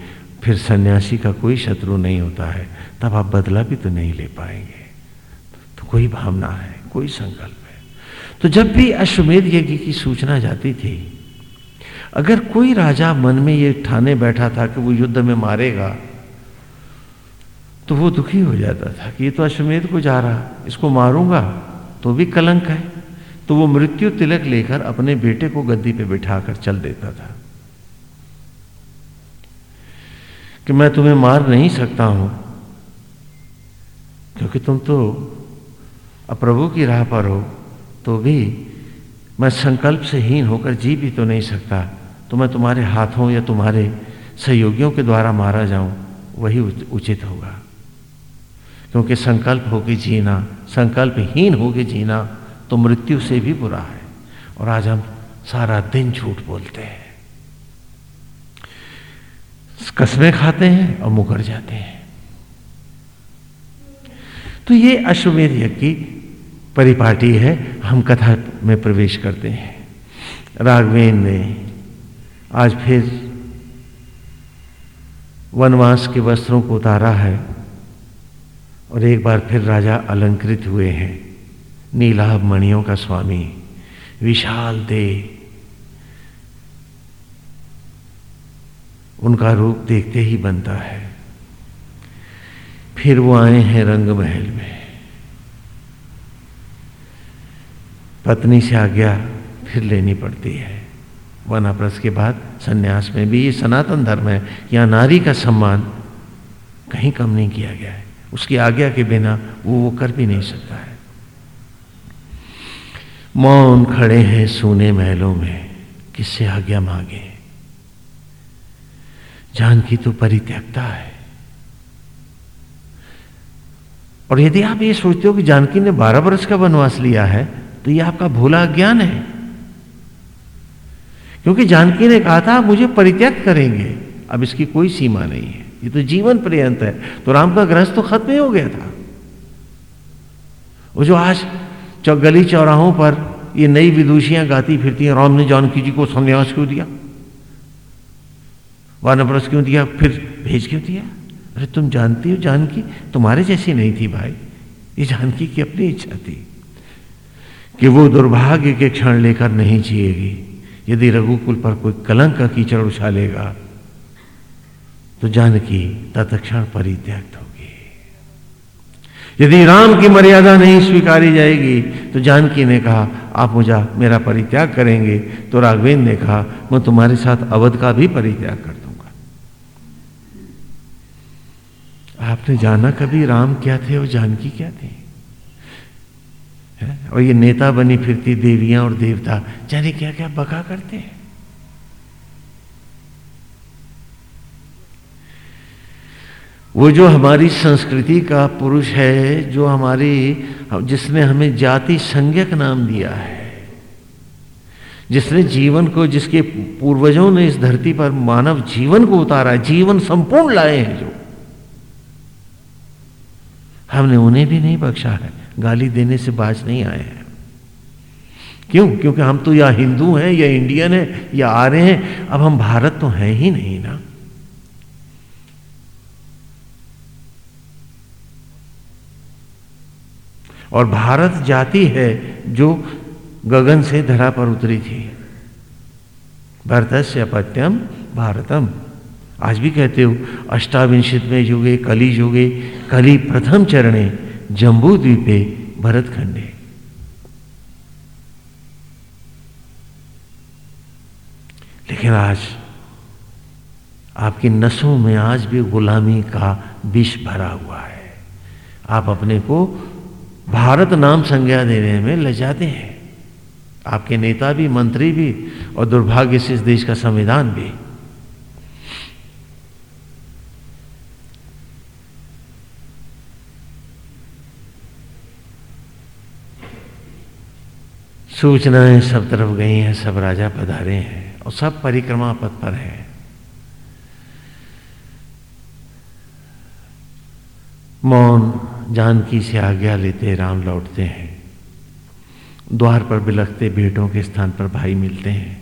फिर सन्यासी का कोई शत्रु नहीं होता है, तब आप बदला भी तो नहीं ले पाएँगे। तो कोई भावना है, कोई संकल्प है। तो जब भी अश्वमेध यज्ञ की सूचना जाती थी, अगर कोई राजा मन में ये ठाने बैठा था कि वो युद्ध में मारेगा तो वो दुखी हो जाता था कि ये तो अश्वमेध को जा रहा, इसको मारूँगा तो भी कलंक है। तो वो मृत्यु तिलक लेकर अपने बेटे को गद्दी पे बिठाकर चल देता था। कि मैं तुम्हें मार नहीं सकता हूँ, क्योंकि तुम तो अप्रभु की राह पर हो तो भी मैं संकल्प से हीन होकर जी भी तो नहीं सकता। तो मैं तुम्हारे हाथों या तुम्हारे सहयोगियों के द्वारा मारा जाऊँ, वही उचित होगा। क्योंकि संकल्प होके जीना, संकल्पहीन होके जीना तो मृत्यु से भी बुरा है, और आज हम सारा दिन झूठ बोलते हैं। कस्में खाते हैं और मुकर जाते हैं। तो ये अश्वमेध यज्ञ की परिपाटी है, हम कथा में प्रवेश करते हैं। राघवेन ने आज फिर वनवास के वस्त्रों को उतारा है और एक बार फिर राजा अलंकृत हुए हैं। नीलाभ मणियों का स्वामी, विशाल दे उनका रूप देखते ही बनता है। फिर वो आए हैं रंग महल में। पत्नी से आज्ञा फिर लेनी पड़ती है। वनाप्रस के बाद सन्यास में भी ये सनातन धर्म है यहाँ नारी का सम्मान कहीं कम नहीं किया गया है। उसकी आज्ञा के बिना वो वो कर भी नहीं सकता है। मौन खड़े हैं सोने महलों में। किससे आज्ञा मांगे? जानकी तो परित्यक्ता है। और यदि आप ये सोचते हो कि जानकी ने बारह वर्ष का वनवास लिया है तो ये आपका भोला ज्ञान है। क्योंकि जानकी ने कहा था मुझे परित्यक्त करेंगे। अब इसकी कोई सीमा नहीं है। ये तो जीवन पर्यंत है। तो राम का ग्रस्त तो खत्म ही हो गया था। वो जो आज गली चौराहों पर ये नई विदुषियाँ गाती फिरती हैं, राम ने जानकी जी को संन्यास क्यों दिया? वानप्रस क्यों दिया? फिर भेज क्यों दिया? अरे तुम जानती हो जानकी? तुम्हारे जैसी नहीं थी भाई। ये जानकी की अपनी इच्छा थी कि वो दुर्भाग्य के क्षण लेकर नहीं जिएगी। यदि रघुकुल पर कोई कलंक का कीचड़ उछालेगा तो जानकी तत्क्षण परित्यक्त होगी। यदि राम की मर्यादा नहीं स्वीकारी जाएगी तो जानकी ने कहा, आप मुझे मेरा परित्याग करेंगे। तो राघवेंद्र ने कहा, मैं तुम्हारे साथ अवध का भी परित्याग कर दूँगा आपने जाना कभी, राम क्या थे और जानकी क्या थे? और ये नेता बनी फिरती, देवियाँ और देवता, जाने क्या क्या बका करते हैं? वो जो हमारी संस्कृति का पुरुष है, जो हमारी, जिसने हमें जाति संज्ञक नाम दिया है, जिसने जीवन को, जिसके पूर्वजों ने इस धरती पर मानव जीवन को उतारा जीवन संपूर्ण लाए हैं जो। हमने उन्हें भी नहीं बख्शा है। गाली देने से बाज नहीं आए हैं। क्यों? क्योंकि हम तो या हिंदू हैं, या इंडियन हैं, या आ रहे हैं। अब हम भारत तो हैं ही नहीं ना। और भारत जाति है जो गगन से धरा पर उतरी थी। भरत से अपत्यम भारतम। आज भी कहते हो अष्टाविंशित में युगे, कली युगे, कली प्रथम चरणे, जम्बू द्वीपे, भरत खंडे। लेकिन आज आपकी नसों में आज भी गुलामी का विष भरा हुआ है। आप अपने को भारत नाम संज्ञा देने में लजाते हैं। आपके नेता भी, मंत्री भी और दुर्भाग्य से इस देश का संविधान भी। सूचनाएँ सब तरफ़ गई हैं, सब राजा पधारे हैं और सब परिक्रमा पथ पर हैं। मौन जानकी से आज्ञा लेते राम लौटते हैं। द्वार पर बिलखते बेटों के स्थान पर भाई मिलते हैं।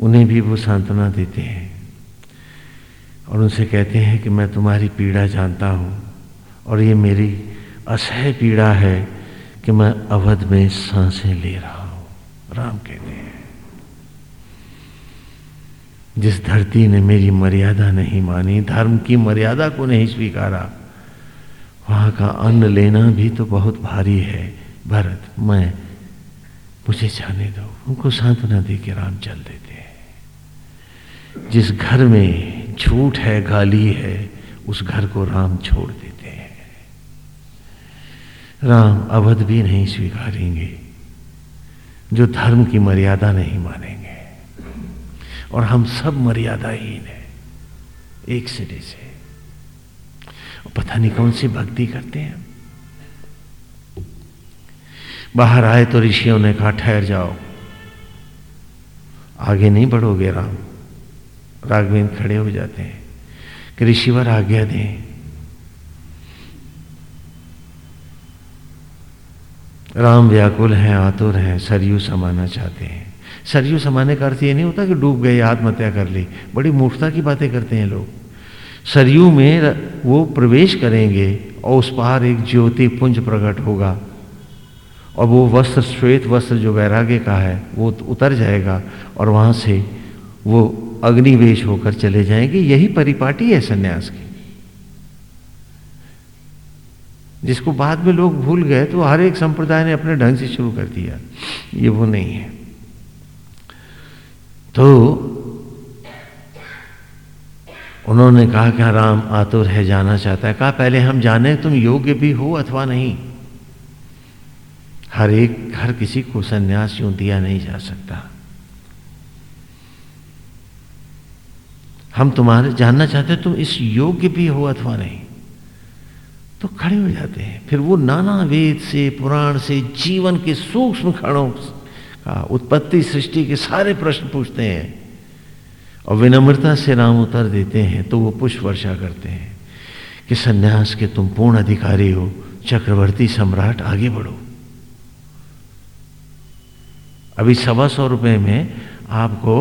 उन्हें भी वो सांत्वना देते हैं और उनसे कहते हैं कि मैं तुम्हारी पीड़ा जानता हूँ और ये मेरी असह पीड़ा है कि मैं अवध में साँसें ले रहा हूँ। राम कहते हैं। जिस धरती ने मेरी मर्यादा नहीं मानी, धर्म की मर्यादा को नहीं स्वीकारा, वहाँ का अन्न लेना भी तो बहुत भारी है। भरत, मैं, मुझे जाने दो। उनको सांत्वना दे के राम चल देते हैं। जिस घर में झूठ है, गाली है, उस घर को राम छोड़ देते हैं। राम अवध भी नहीं स्वीकारेंगे। जो धर्म की मर्यादा नहीं मानेंगे। और हम सब मर्यादाहीन है, एक सिरे से। पता नहीं कौन सी भक्ति करते हैं। बाहर आए तो ऋषियों ने कहा, ठहर जाओ। आगे नहीं बढ़ोगे राम। राघवेंद्र खड़े हो जाते हैं कि ऋषिवर आज्ञा दें। राम व्याकुल हैं, आतुर हैं, सरयू समाना चाहते हैं। सरयू समाने का अर्थ ये नहीं होता कि डूब गए, आत्महत्या कर ली। बड़ी मूर्खता की बातें करते हैं लोग। सरयू में वो प्रवेश करेंगे और उस पार एक ज्योति पुंज प्रकट होगा। और वो वस्त्र, श्वेत वस्त्र जो वैराग्य का है, वो उतर जाएगा और वहाँ से वो अग्निवेश होकर चले जाएँगे। यही परिपाटी है संन्यास की। जिसको बाद में लोग भूल गए तो हर एक संप्रदाय ने अपने ढंग से शुरू कर दिया। ये वो नहीं है। तो उन्होंने कहा कि हाँ, राम आतुर है जाना चाहता है। कहा पहले हम जाने तुम योग्य भी हो अथवा नहीं। हर एक हर किसी को संन्यास यूँ दिया नहीं जा सकता। हम तुम्हारे जानना चाहते तुम इस योग्य भी हो अथवा नहीं। तो खड़े हो जाते हैं। फिर वो नाना वेद से, पुराण से, जीवन के सूक्ष्म क्षणों का उत्पत्ति सृष्टि के सारे प्रश्न पूछते हैं और विनम्रता से राम उतर देते हैं तो वो पुष्प वर्षा करते हैं कि सन्यास के तुम पूर्ण अधिकारी हो, चक्रवर्ती सम्राट आगे बढ़ो। अभी सवा सौ रुपये में आपको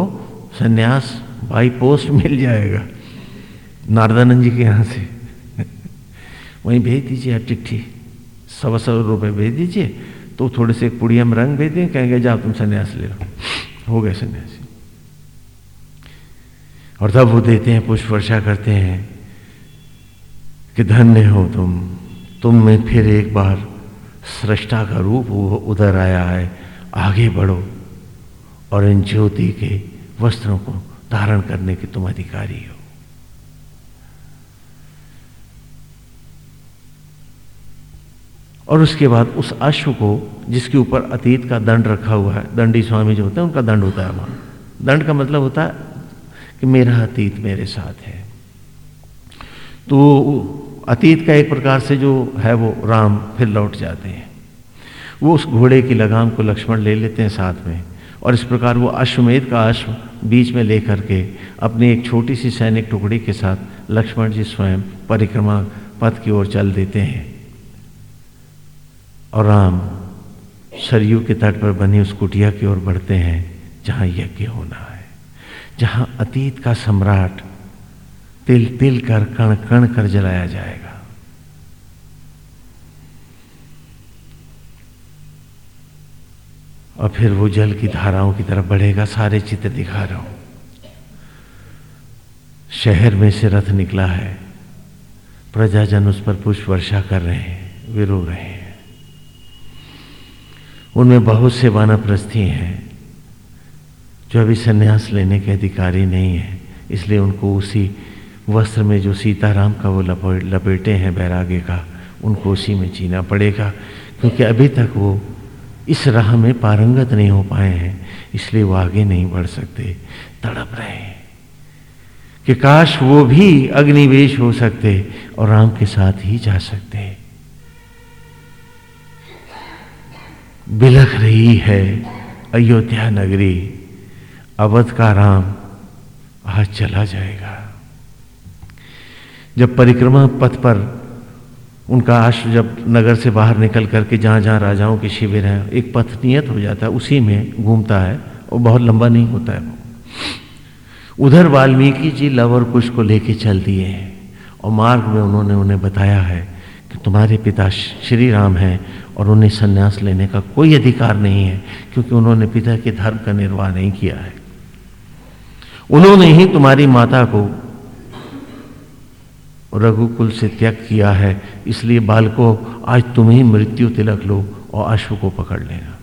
सन्यास बाई पोस्ट मिल जाएगा, नारदानंद जी के यहाँ से। वहीं भेज दीजिए आप चिट्ठी। सवा सौ रुपये भेज दीजिए तो थोड़े से पुड़िया में रंग भेज दें, कहेंगे, जाओ तुम सन्यास ले लो। हो गए सन्यासी। और तब वो देते हैं, पुष्प वर्षा करते हैं कि धन्य हो तुम। तुम में फिर एक बार सृष्टा का रूप वो उधर आया है, आगे बढ़ो और इन ज्योति के वस्त्रों को धारण करने के तुम अधिकारी हो। और उसके बाद उस अश्व को, जिसके ऊपर अतीत का दंड रखा हुआ है, दंडी स्वामी जो होते हैं, उनका दंड होता है वहाँ दंड का मतलब होता है कि मेरा अतीत मेरे साथ है। तो अतीत का एक प्रकार से जो है वो राम फिर लौट जाते हैं। वो उस घोड़े की लगाम को लक्ष्मण ले लेते हैं साथ में, और इस प्रकार वो अश्वमेध का अश्व बीच में लेकर के अपनी एक छोटी सी सैनिक टुकड़ी के साथ लक्ष्मण जी स्वयं परिक्रमा पथ की ओर चल देते हैं। और राम सरयू के तट पर बनी उस कुटिया की ओर बढ़ते हैं, जहाँ यज्ञ होना है, जहाँ अतीत का सम्राट तिल तिल कर कण कण कर जलाया जाएगा। और फिर वो जल की धाराओं की तरफ़ बढ़ेगा, सारे चित्र दिखा रहा हूँ। शहर में से रथ निकला है, प्रजाजन उस पर पुष्प वर्षा कर रहे हैं, वे रो रहे हैं। उनमें बहुत से वानप्रस्थी हैं, जो अभी संन्यास लेने के अधिकारी नहीं है। इसलिए उनको उसी वस्त्र में जो सीताराम का वो लपेटे हैं बैरागे का, उनको उसी में जीना पड़ेगा, क्योंकि अभी तक वो इस राह में पारंगत नहीं हो पाए हैं, इसलिए वो आगे नहीं बढ़ सकते। तड़प रहे हैं कि काश वो भी अग्निवेश हो सकते और राम के साथ ही जा सकते। बिलख रही है अयोध्या नगरी। अवध का राम आज चला जाएगा। जब परिक्रमा पथ पर उनका आश्र जब नगर से बाहर निकल करके जहाँ जहाँ राजाओं के शिविर हैं, एक पथ नियत हो जाता है, उसी में घूमता है और बहुत लंबा नहीं होता है वो। उधर वाल्मीकि जी लव और कुश को लेके चल दिए हैं और मार्ग में उन्होंने उन्हें बताया है कि तुम्हारे पिता श्री राम हैं और उन्हें संन्यास लेने का कोई अधिकार नहीं है, क्योंकि उन्होंने पिता के धर्म का निर्वाह नहीं किया है। उन्होंने ही तुम्हारी माता को रघुकुल से त्याग किया है, इसलिए बालको, आज तुम ही मृत्यु तिलक लो और अश्व को पकड़ लेना।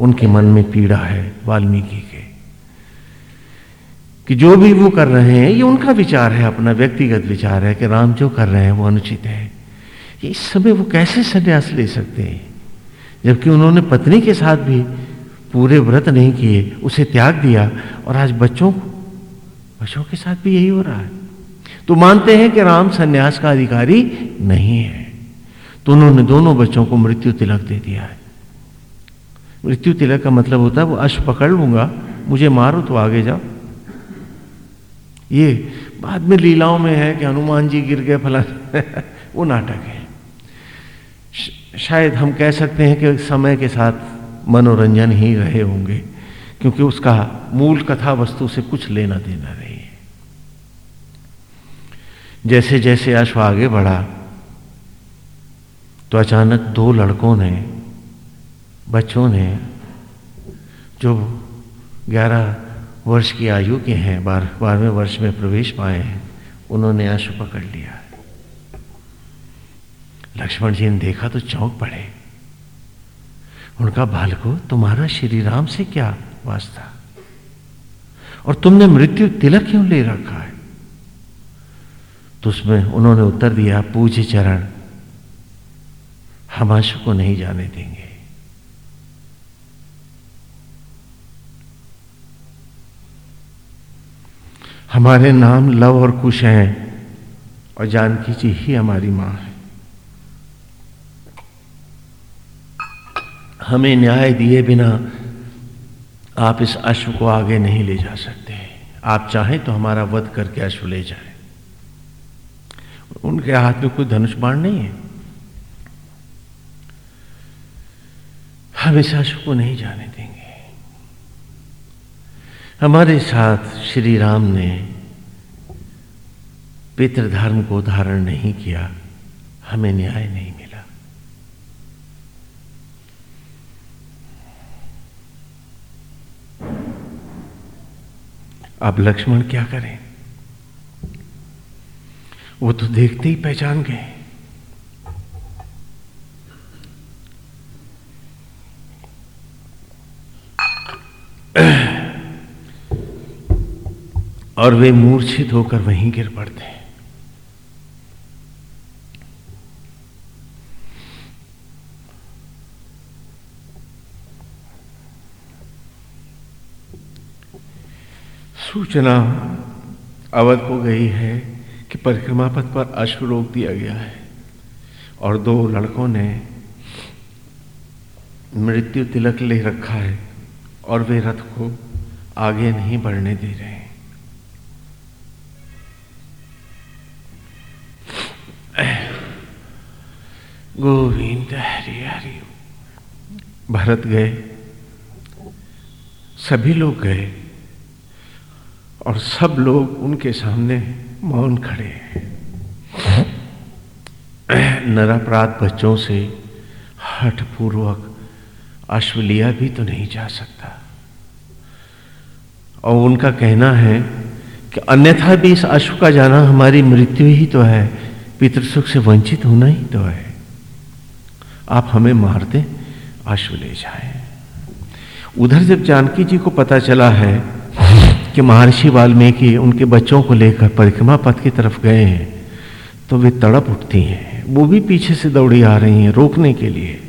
उनके मन में पीड़ा है, वाल्मीकि के। कि जो भी वो कर रहे हैं, ये उनका विचार है, अपना व्यक्तिगत विचार है कि राम जो कर रहे हैं, वो अनुचित है। ये इस समय वो कैसे संन्यास ले सकते हैं? जबकि उन्होंने पत्नी के साथ भी पूरे व्रत नहीं किए, उसे त्याग दिया, और आज बच्चों को, बच्चों के साथ भी यही हो रहा है। तो मानते हैं कि राम संन्यास का अधिकारी नहीं है। तो उन्होंने दोनों बच्चों को मृत्यु तिलक दे दिया है। मृत्यु तिलक का मतलब होता है, वो अश पकड़ लूँगा, मुझे मारो तो आगे जाओ। ये बाद में लीलाओं में है कि हनुमान जी गिर गए फला वो नाटक है। शायद हम कह सकते हैं कि समय के साथ मनोरंजन ही रहे होंगे, क्योंकि उसका मूल कथा वस्तु से कुछ लेना देना नहीं है। जैसे जैसे अश्व आगे बढ़ा तो अचानक दो लड़कों ने, बच्चों ने, जो ग्यारह वर्ष की आयु के हैं, बार बारहवें वर्ष में प्रवेश पाए हैं। उन्होंने अश्व पकड़ लिया। लक्ष्मण जी ने देखा तो चौंक पड़े। उनका, बालको, तुम्हारा श्री राम से क्या वास्ता? और तुमने मृत्यु तिलक क्यों ले रखा है? तो उसमें उन्होंने उत्तर दिया, पूज्य चरण, हम अश्व को नहीं जाने देंगे। हमारे नाम लव और कुश हैं और जानकी जी ही हमारी माँ है। हमें न्याय दिए बिना आप इस अश्व को आगे नहीं ले जा सकते। आप चाहें तो हमारा वध करके अश्व ले जाए। उनके हाथ में कोई धनुष बाण नहीं है। हम इस अश्व को नहीं जाने देंगे। हमारे साथ श्री राम ने पितृधर्म को धारण नहीं किया, हमें न्याय नहीं मिला। अब लक्ष्मण क्या करें? वो तो देखते ही पहचान गए। और वे मूर्छित होकर वहीं गिर पड़ते हैं। सूचना अवध को गई है कि परिक्रमा पथ पर अश्व रोक दिया गया है और दो लड़कों ने मृत्यु तिलक ले रखा है और वे रथ को आगे नहीं बढ़ने दे रहे गोविंद हरि हरि भरत गए। सभी लोग गए। और सब लोग उनके सामने मौन खड़े हैं। नरापराध बच्चों से हठपूर्वक अश्व लिया भी तो नहीं जा सकता। और उनका कहना है कि अन्यथा भी इस अश्व का जाना हमारी मृत्यु ही तो है। पितृसुख से वंचित होना ही तो है। आप हमें मार दें, अश्व ले जाए। उधर जब जानकी जी को पता चला है कि महर्षि वाल्मीकि उनके बच्चों को लेकर परिक्रमा पथ की तरफ़ गए हैं तो वे तड़प उठती हैं। वो भी पीछे से दौड़ी आ रही हैं रोकने के लिए।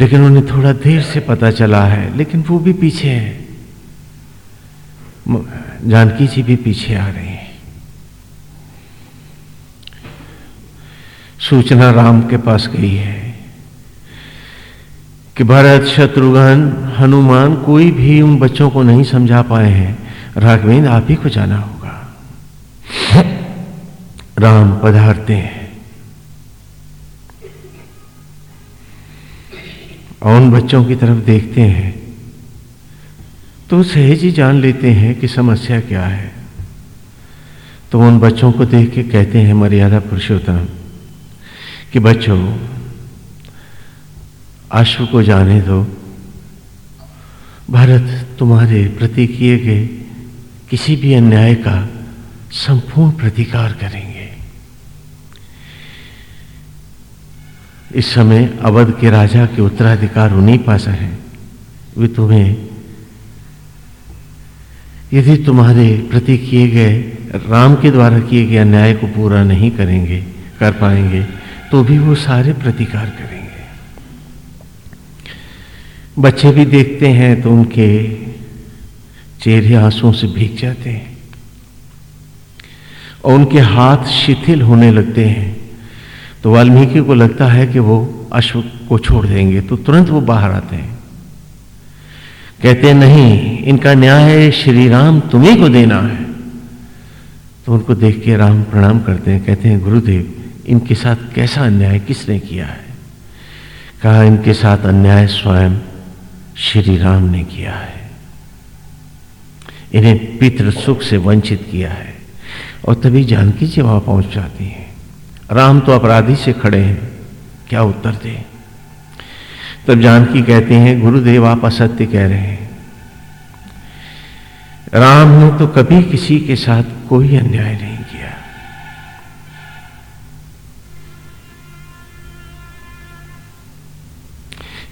लेकिन उन्हें थोड़ा देर से पता चला है, लेकिन वो भी पीछे है। जानकी जी भी पीछे आ रही हैं। सूचना राम के पास गई है कि भरत, शत्रुघ्न, हनुमान कोई भी उन बच्चों को नहीं समझा पाए हैं। राघवेंद्र, आप ही को जाना होगा। राम पधारते हैं। और उन बच्चों की तरफ़ देखते हैं तो सहज ही जान लेते हैं कि समस्या क्या है। तो उन बच्चों को देख के कहते हैं, मर्यादा पुरुषोत्तम कि बच्चों अश्व को जाने दो। भारत तुम्हारे प्रति किए गए किसी भी अन्याय का संपूर्ण प्रतिकार करेंगे। इस समय अवध के राजा के उत्तराधिकार उन्हीं पास हैं। वे तुम्हें, यदि तुम्हारे प्रति किए गए राम के द्वारा किए गए अन्याय को पूरा नहीं करेंगे, कर पाएँगे तो भी वो सारे प्रतिकार करेंगे। बच्चे भी देखते हैं तो उनके चेहरे आंसुओं से भीग जाते हैं और उनके हाथ शिथिल होने लगते हैं। तो वाल्मीकि को लगता है कि वो अश्व को छोड़ देंगे तो तुरंत वो बाहर आते हैं। कहते हैं, नहीं, इनका न्याय श्री राम तुम्हें को देना है। तो उनको देख के राम प्रणाम करते हैं, कहते हैं, गुरुदेव इनके साथ कैसा अन्याय किसने किया है? कहा, इनके साथ अन्याय स्वयं श्री राम ने किया है। इन्हें पितृ सुख से वंचित किया है। और तभी जानकी जी वहाँ पहुँच जाती है। राम तो अपराधी से खड़े हैं। क्या उत्तर दे? तब जानकी कहते हैं, गुरुदेव, आप असत्य कह रहे हैं। राम ने तो कभी किसी के साथ कोई अन्याय नहीं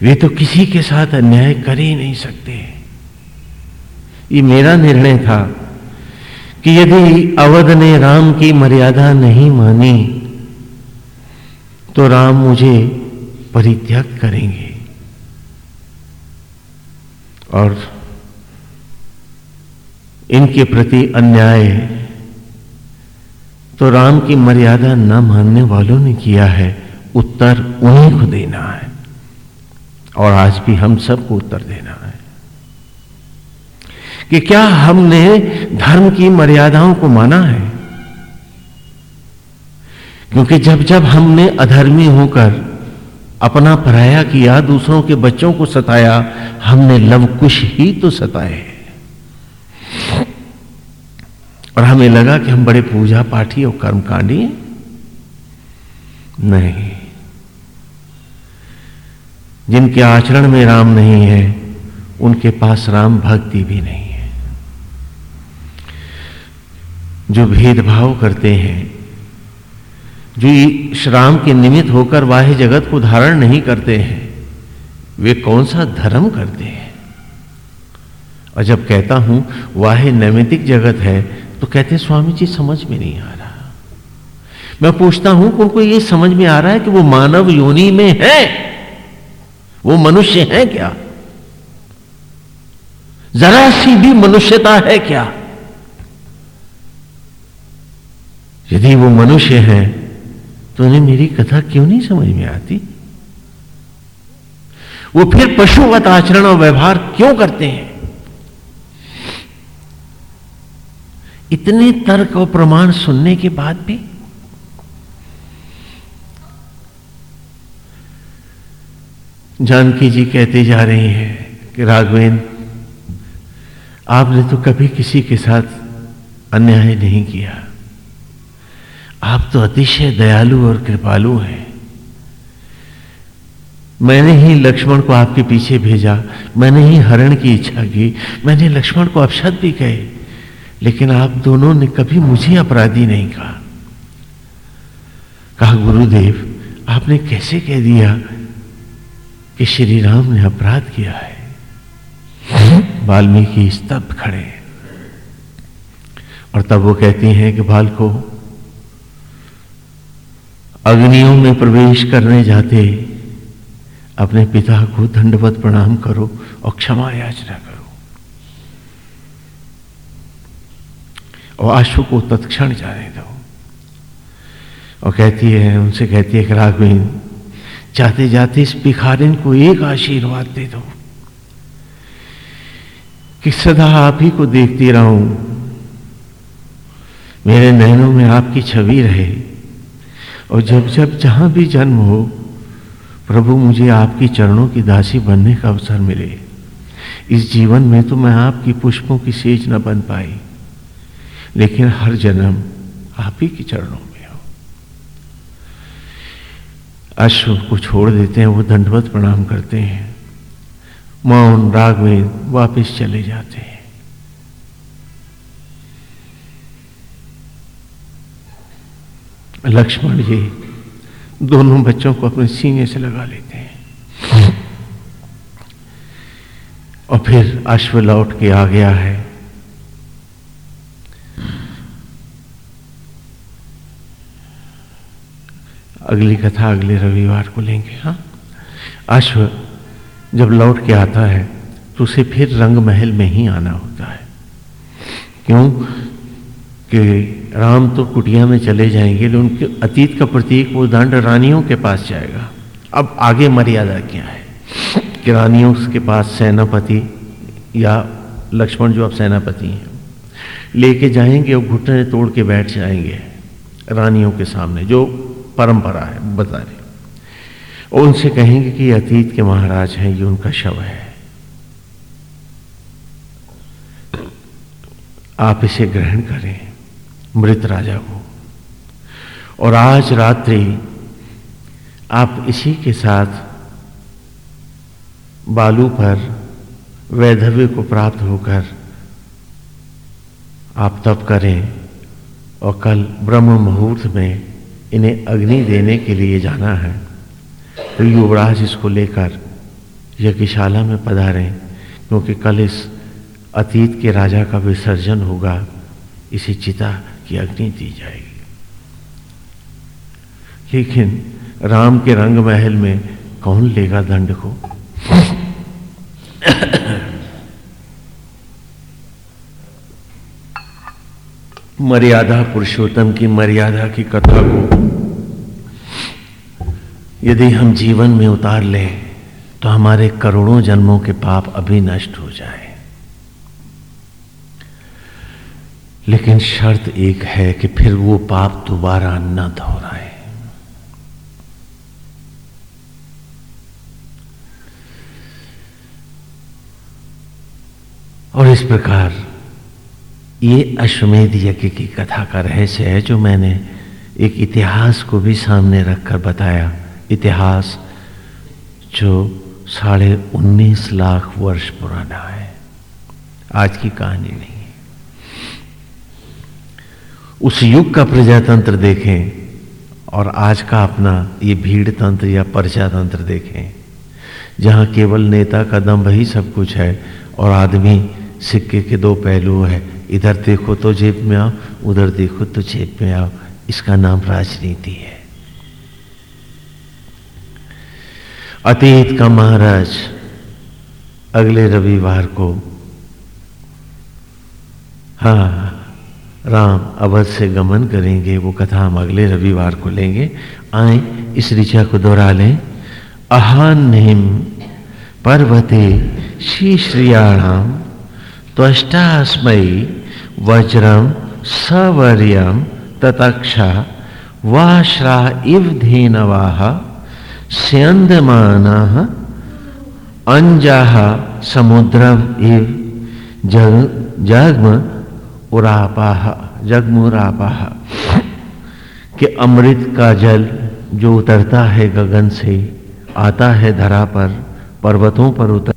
वे तो किसी के साथ अन्याय कर ही नहीं सकते। ये मेरा निर्णय था कि यदि अवध ने राम की मर्यादा नहीं मानी तो राम मुझे परित्याग करेंगे। और इनके प्रति अन्याय तो राम की मर्यादा न मानने वालों ने किया है, उत्तर उन्हीं को देना है। और आज भी हम सबको उत्तर देना है कि क्या हमने धर्म की मर्यादाओं को माना है? क्योंकि जब जब हमने अधर्मी होकर अपना पराया किया, दूसरों के बच्चों को सताया, हमने लव लवकुश ही तो सताए। और हमें लगा कि हम बड़े पूजा पाठी और कर्मकांडी नहीं। जिनके आचरण में राम नहीं है, उनके पास राम भक्ति भी नहीं है। जो भेदभाव करते हैं, जो श्राम के निमित्त होकर वाह्य जगत को धारण नहीं करते हैं, वे कौन सा धर्म करते हैं? और जब कहता हूँ वाह्य नैमितिक जगत है तो कहते स्वामी जी, समझ में नहीं आ रहा। मैं पूछता हूँ, उनको ये समझ में आ रहा है कि वो मानव योनि में है? वो मनुष्य है क्या? जरा सी भी मनुष्यता है क्या? यदि वो मनुष्य है तो उन्हें मेरी कथा क्यों नहीं समझ में आती? वो फिर पशुवत आचरण और व्यवहार क्यों करते हैं? इतने तर्क और प्रमाण सुनने के बाद भी जानकी जी कहते जा रहे हैं कि राघवेन आपने तो कभी किसी के साथ अन्याय नहीं किया। आप तो अतिशय दयालु और कृपालु हैं। मैंने ही लक्ष्मण को आपके पीछे भेजा, मैंने ही हरण की इच्छा की, मैंने लक्ष्मण को अपशब्द भी कहे, लेकिन आप दोनों ने कभी मुझे अपराधी नहीं कहा। कहा, गुरुदेव, आपने कैसे कह दिया कि श्री राम ने अपराध किया है। वाल्मीकि स्तब्ध खड़े। और तब वो कहती हैं कि बाल को अग्नियों में प्रवेश करने जाते, अपने पिता को दंडवत प्रणाम करो और क्षमा याचना करो। और आशु को तत्क्षण जाने दो। और कहती है, उनसे कहती है कि राघवीन जाते जाते इस भिखारिन को एक आशीर्वाद दे दो कि सदा आप ही को देखती रहूँ। मेरे नैनों में आपकी छवि रहे और जब जब जहाँ भी जन्म हो, प्रभु मुझे आपकी चरणों की दासी बनने का अवसर मिले। इस जीवन में तो मैं आपकी पुष्पों की सेज न बन पाई, लेकिन हर जन्म आप ही के चरणों अश्व को छोड़ देते हैं, वो दंडवत प्रणाम करते हैं। मौन राग में वापस चले जाते हैं। लक्ष्मण जी दोनों बच्चों को अपने सीने से लगा लेते हैं। और फिर अश्व लौट के आ गया है। अगली कथा अगले रविवार को लेंगे हाँ। अश्व जब लौट के आता है तो उसे फिर रंग महल में ही आना होता है। क्यों? कि राम तो कुटिया में चले जाएँगे, लेकिन उनके अतीत का प्रतीक वो दंड रानियों के पास जाएगा। अब आगे मर्यादा क्या है? कि रानियों के पास सेनापति या लक्ष्मण जो अब सेनापति हैं, लेके जाएँगे और घुटने तोड़ के बैठ जाएँगे रानियों के सामने, जो परंपरा है, बता रहे उनसे कहेंगे कि अतीत के महाराज हैं, ये उनका शव है। आप इसे ग्रहण करें, मृत राजा को। और आज रात्रि आप इसी के साथ बालू पर वैधव्य को प्राप्त होकर आप तप करें और कल ब्रह्म मुहूर्त में इन्हें अग्नि देने के लिए जाना है। तो युवराज इसको लेकर यज्ञशाला में पधारें, क्योंकि कल इस अतीत के राजा का विसर्जन होगा, इसी चिता की अग्नि दी जाएगी। लेकिन राम के रंग महल में कौन लेगा दंड को? मर्यादा पुरुषोत्तम की मर्यादा की कथा को यदि हम जीवन में उतार लें तो हमारे करोड़ों जन्मों के पाप अभी नष्ट हो जाए। लेकिन शर्त एक है कि फिर वो पाप दोबारा न दोहराए। और इस प्रकार ये अश्वमेध यज्ञ की कथा का रहस्य है जो मैंने एक इतिहास को भी सामने रखकर बताया। इतिहास जो साढ़े उन्नीस लाख वर्ष पुराना है। आज की कहानी नहीं है। उस युग का प्रजातंत्र देखें और आज का अपना ये भीड़ तंत्र या प्रजातंत्र देखें, जहाँ केवल नेता का दम ही सब कुछ है और आदमी सिक्के के दो पहलू है इधर देखो तो जेब में आओ, उधर देखो तो जेब में आओ। इसका नाम राजनीति है। अतीत का महाराज अगले रविवार को, हा, राम अवध से गमन करेंगे, वो कथा हम अगले रविवार को लेंगे। आए, इस ऋचा को दोहरा लें। अहान निम पर्वते श्री श्रियाणाम त्वष्टास्मयी वज्रम सवर्यम ततक्षा वाश्रा इव धेनवाह स्यंदमान अंजाह समुद्रम इव जग जगम उरापाह जगमुरापाह कि अमृत का जल जो उतरता है गगन से, आता है धरा पर, पर्वतों पर उतर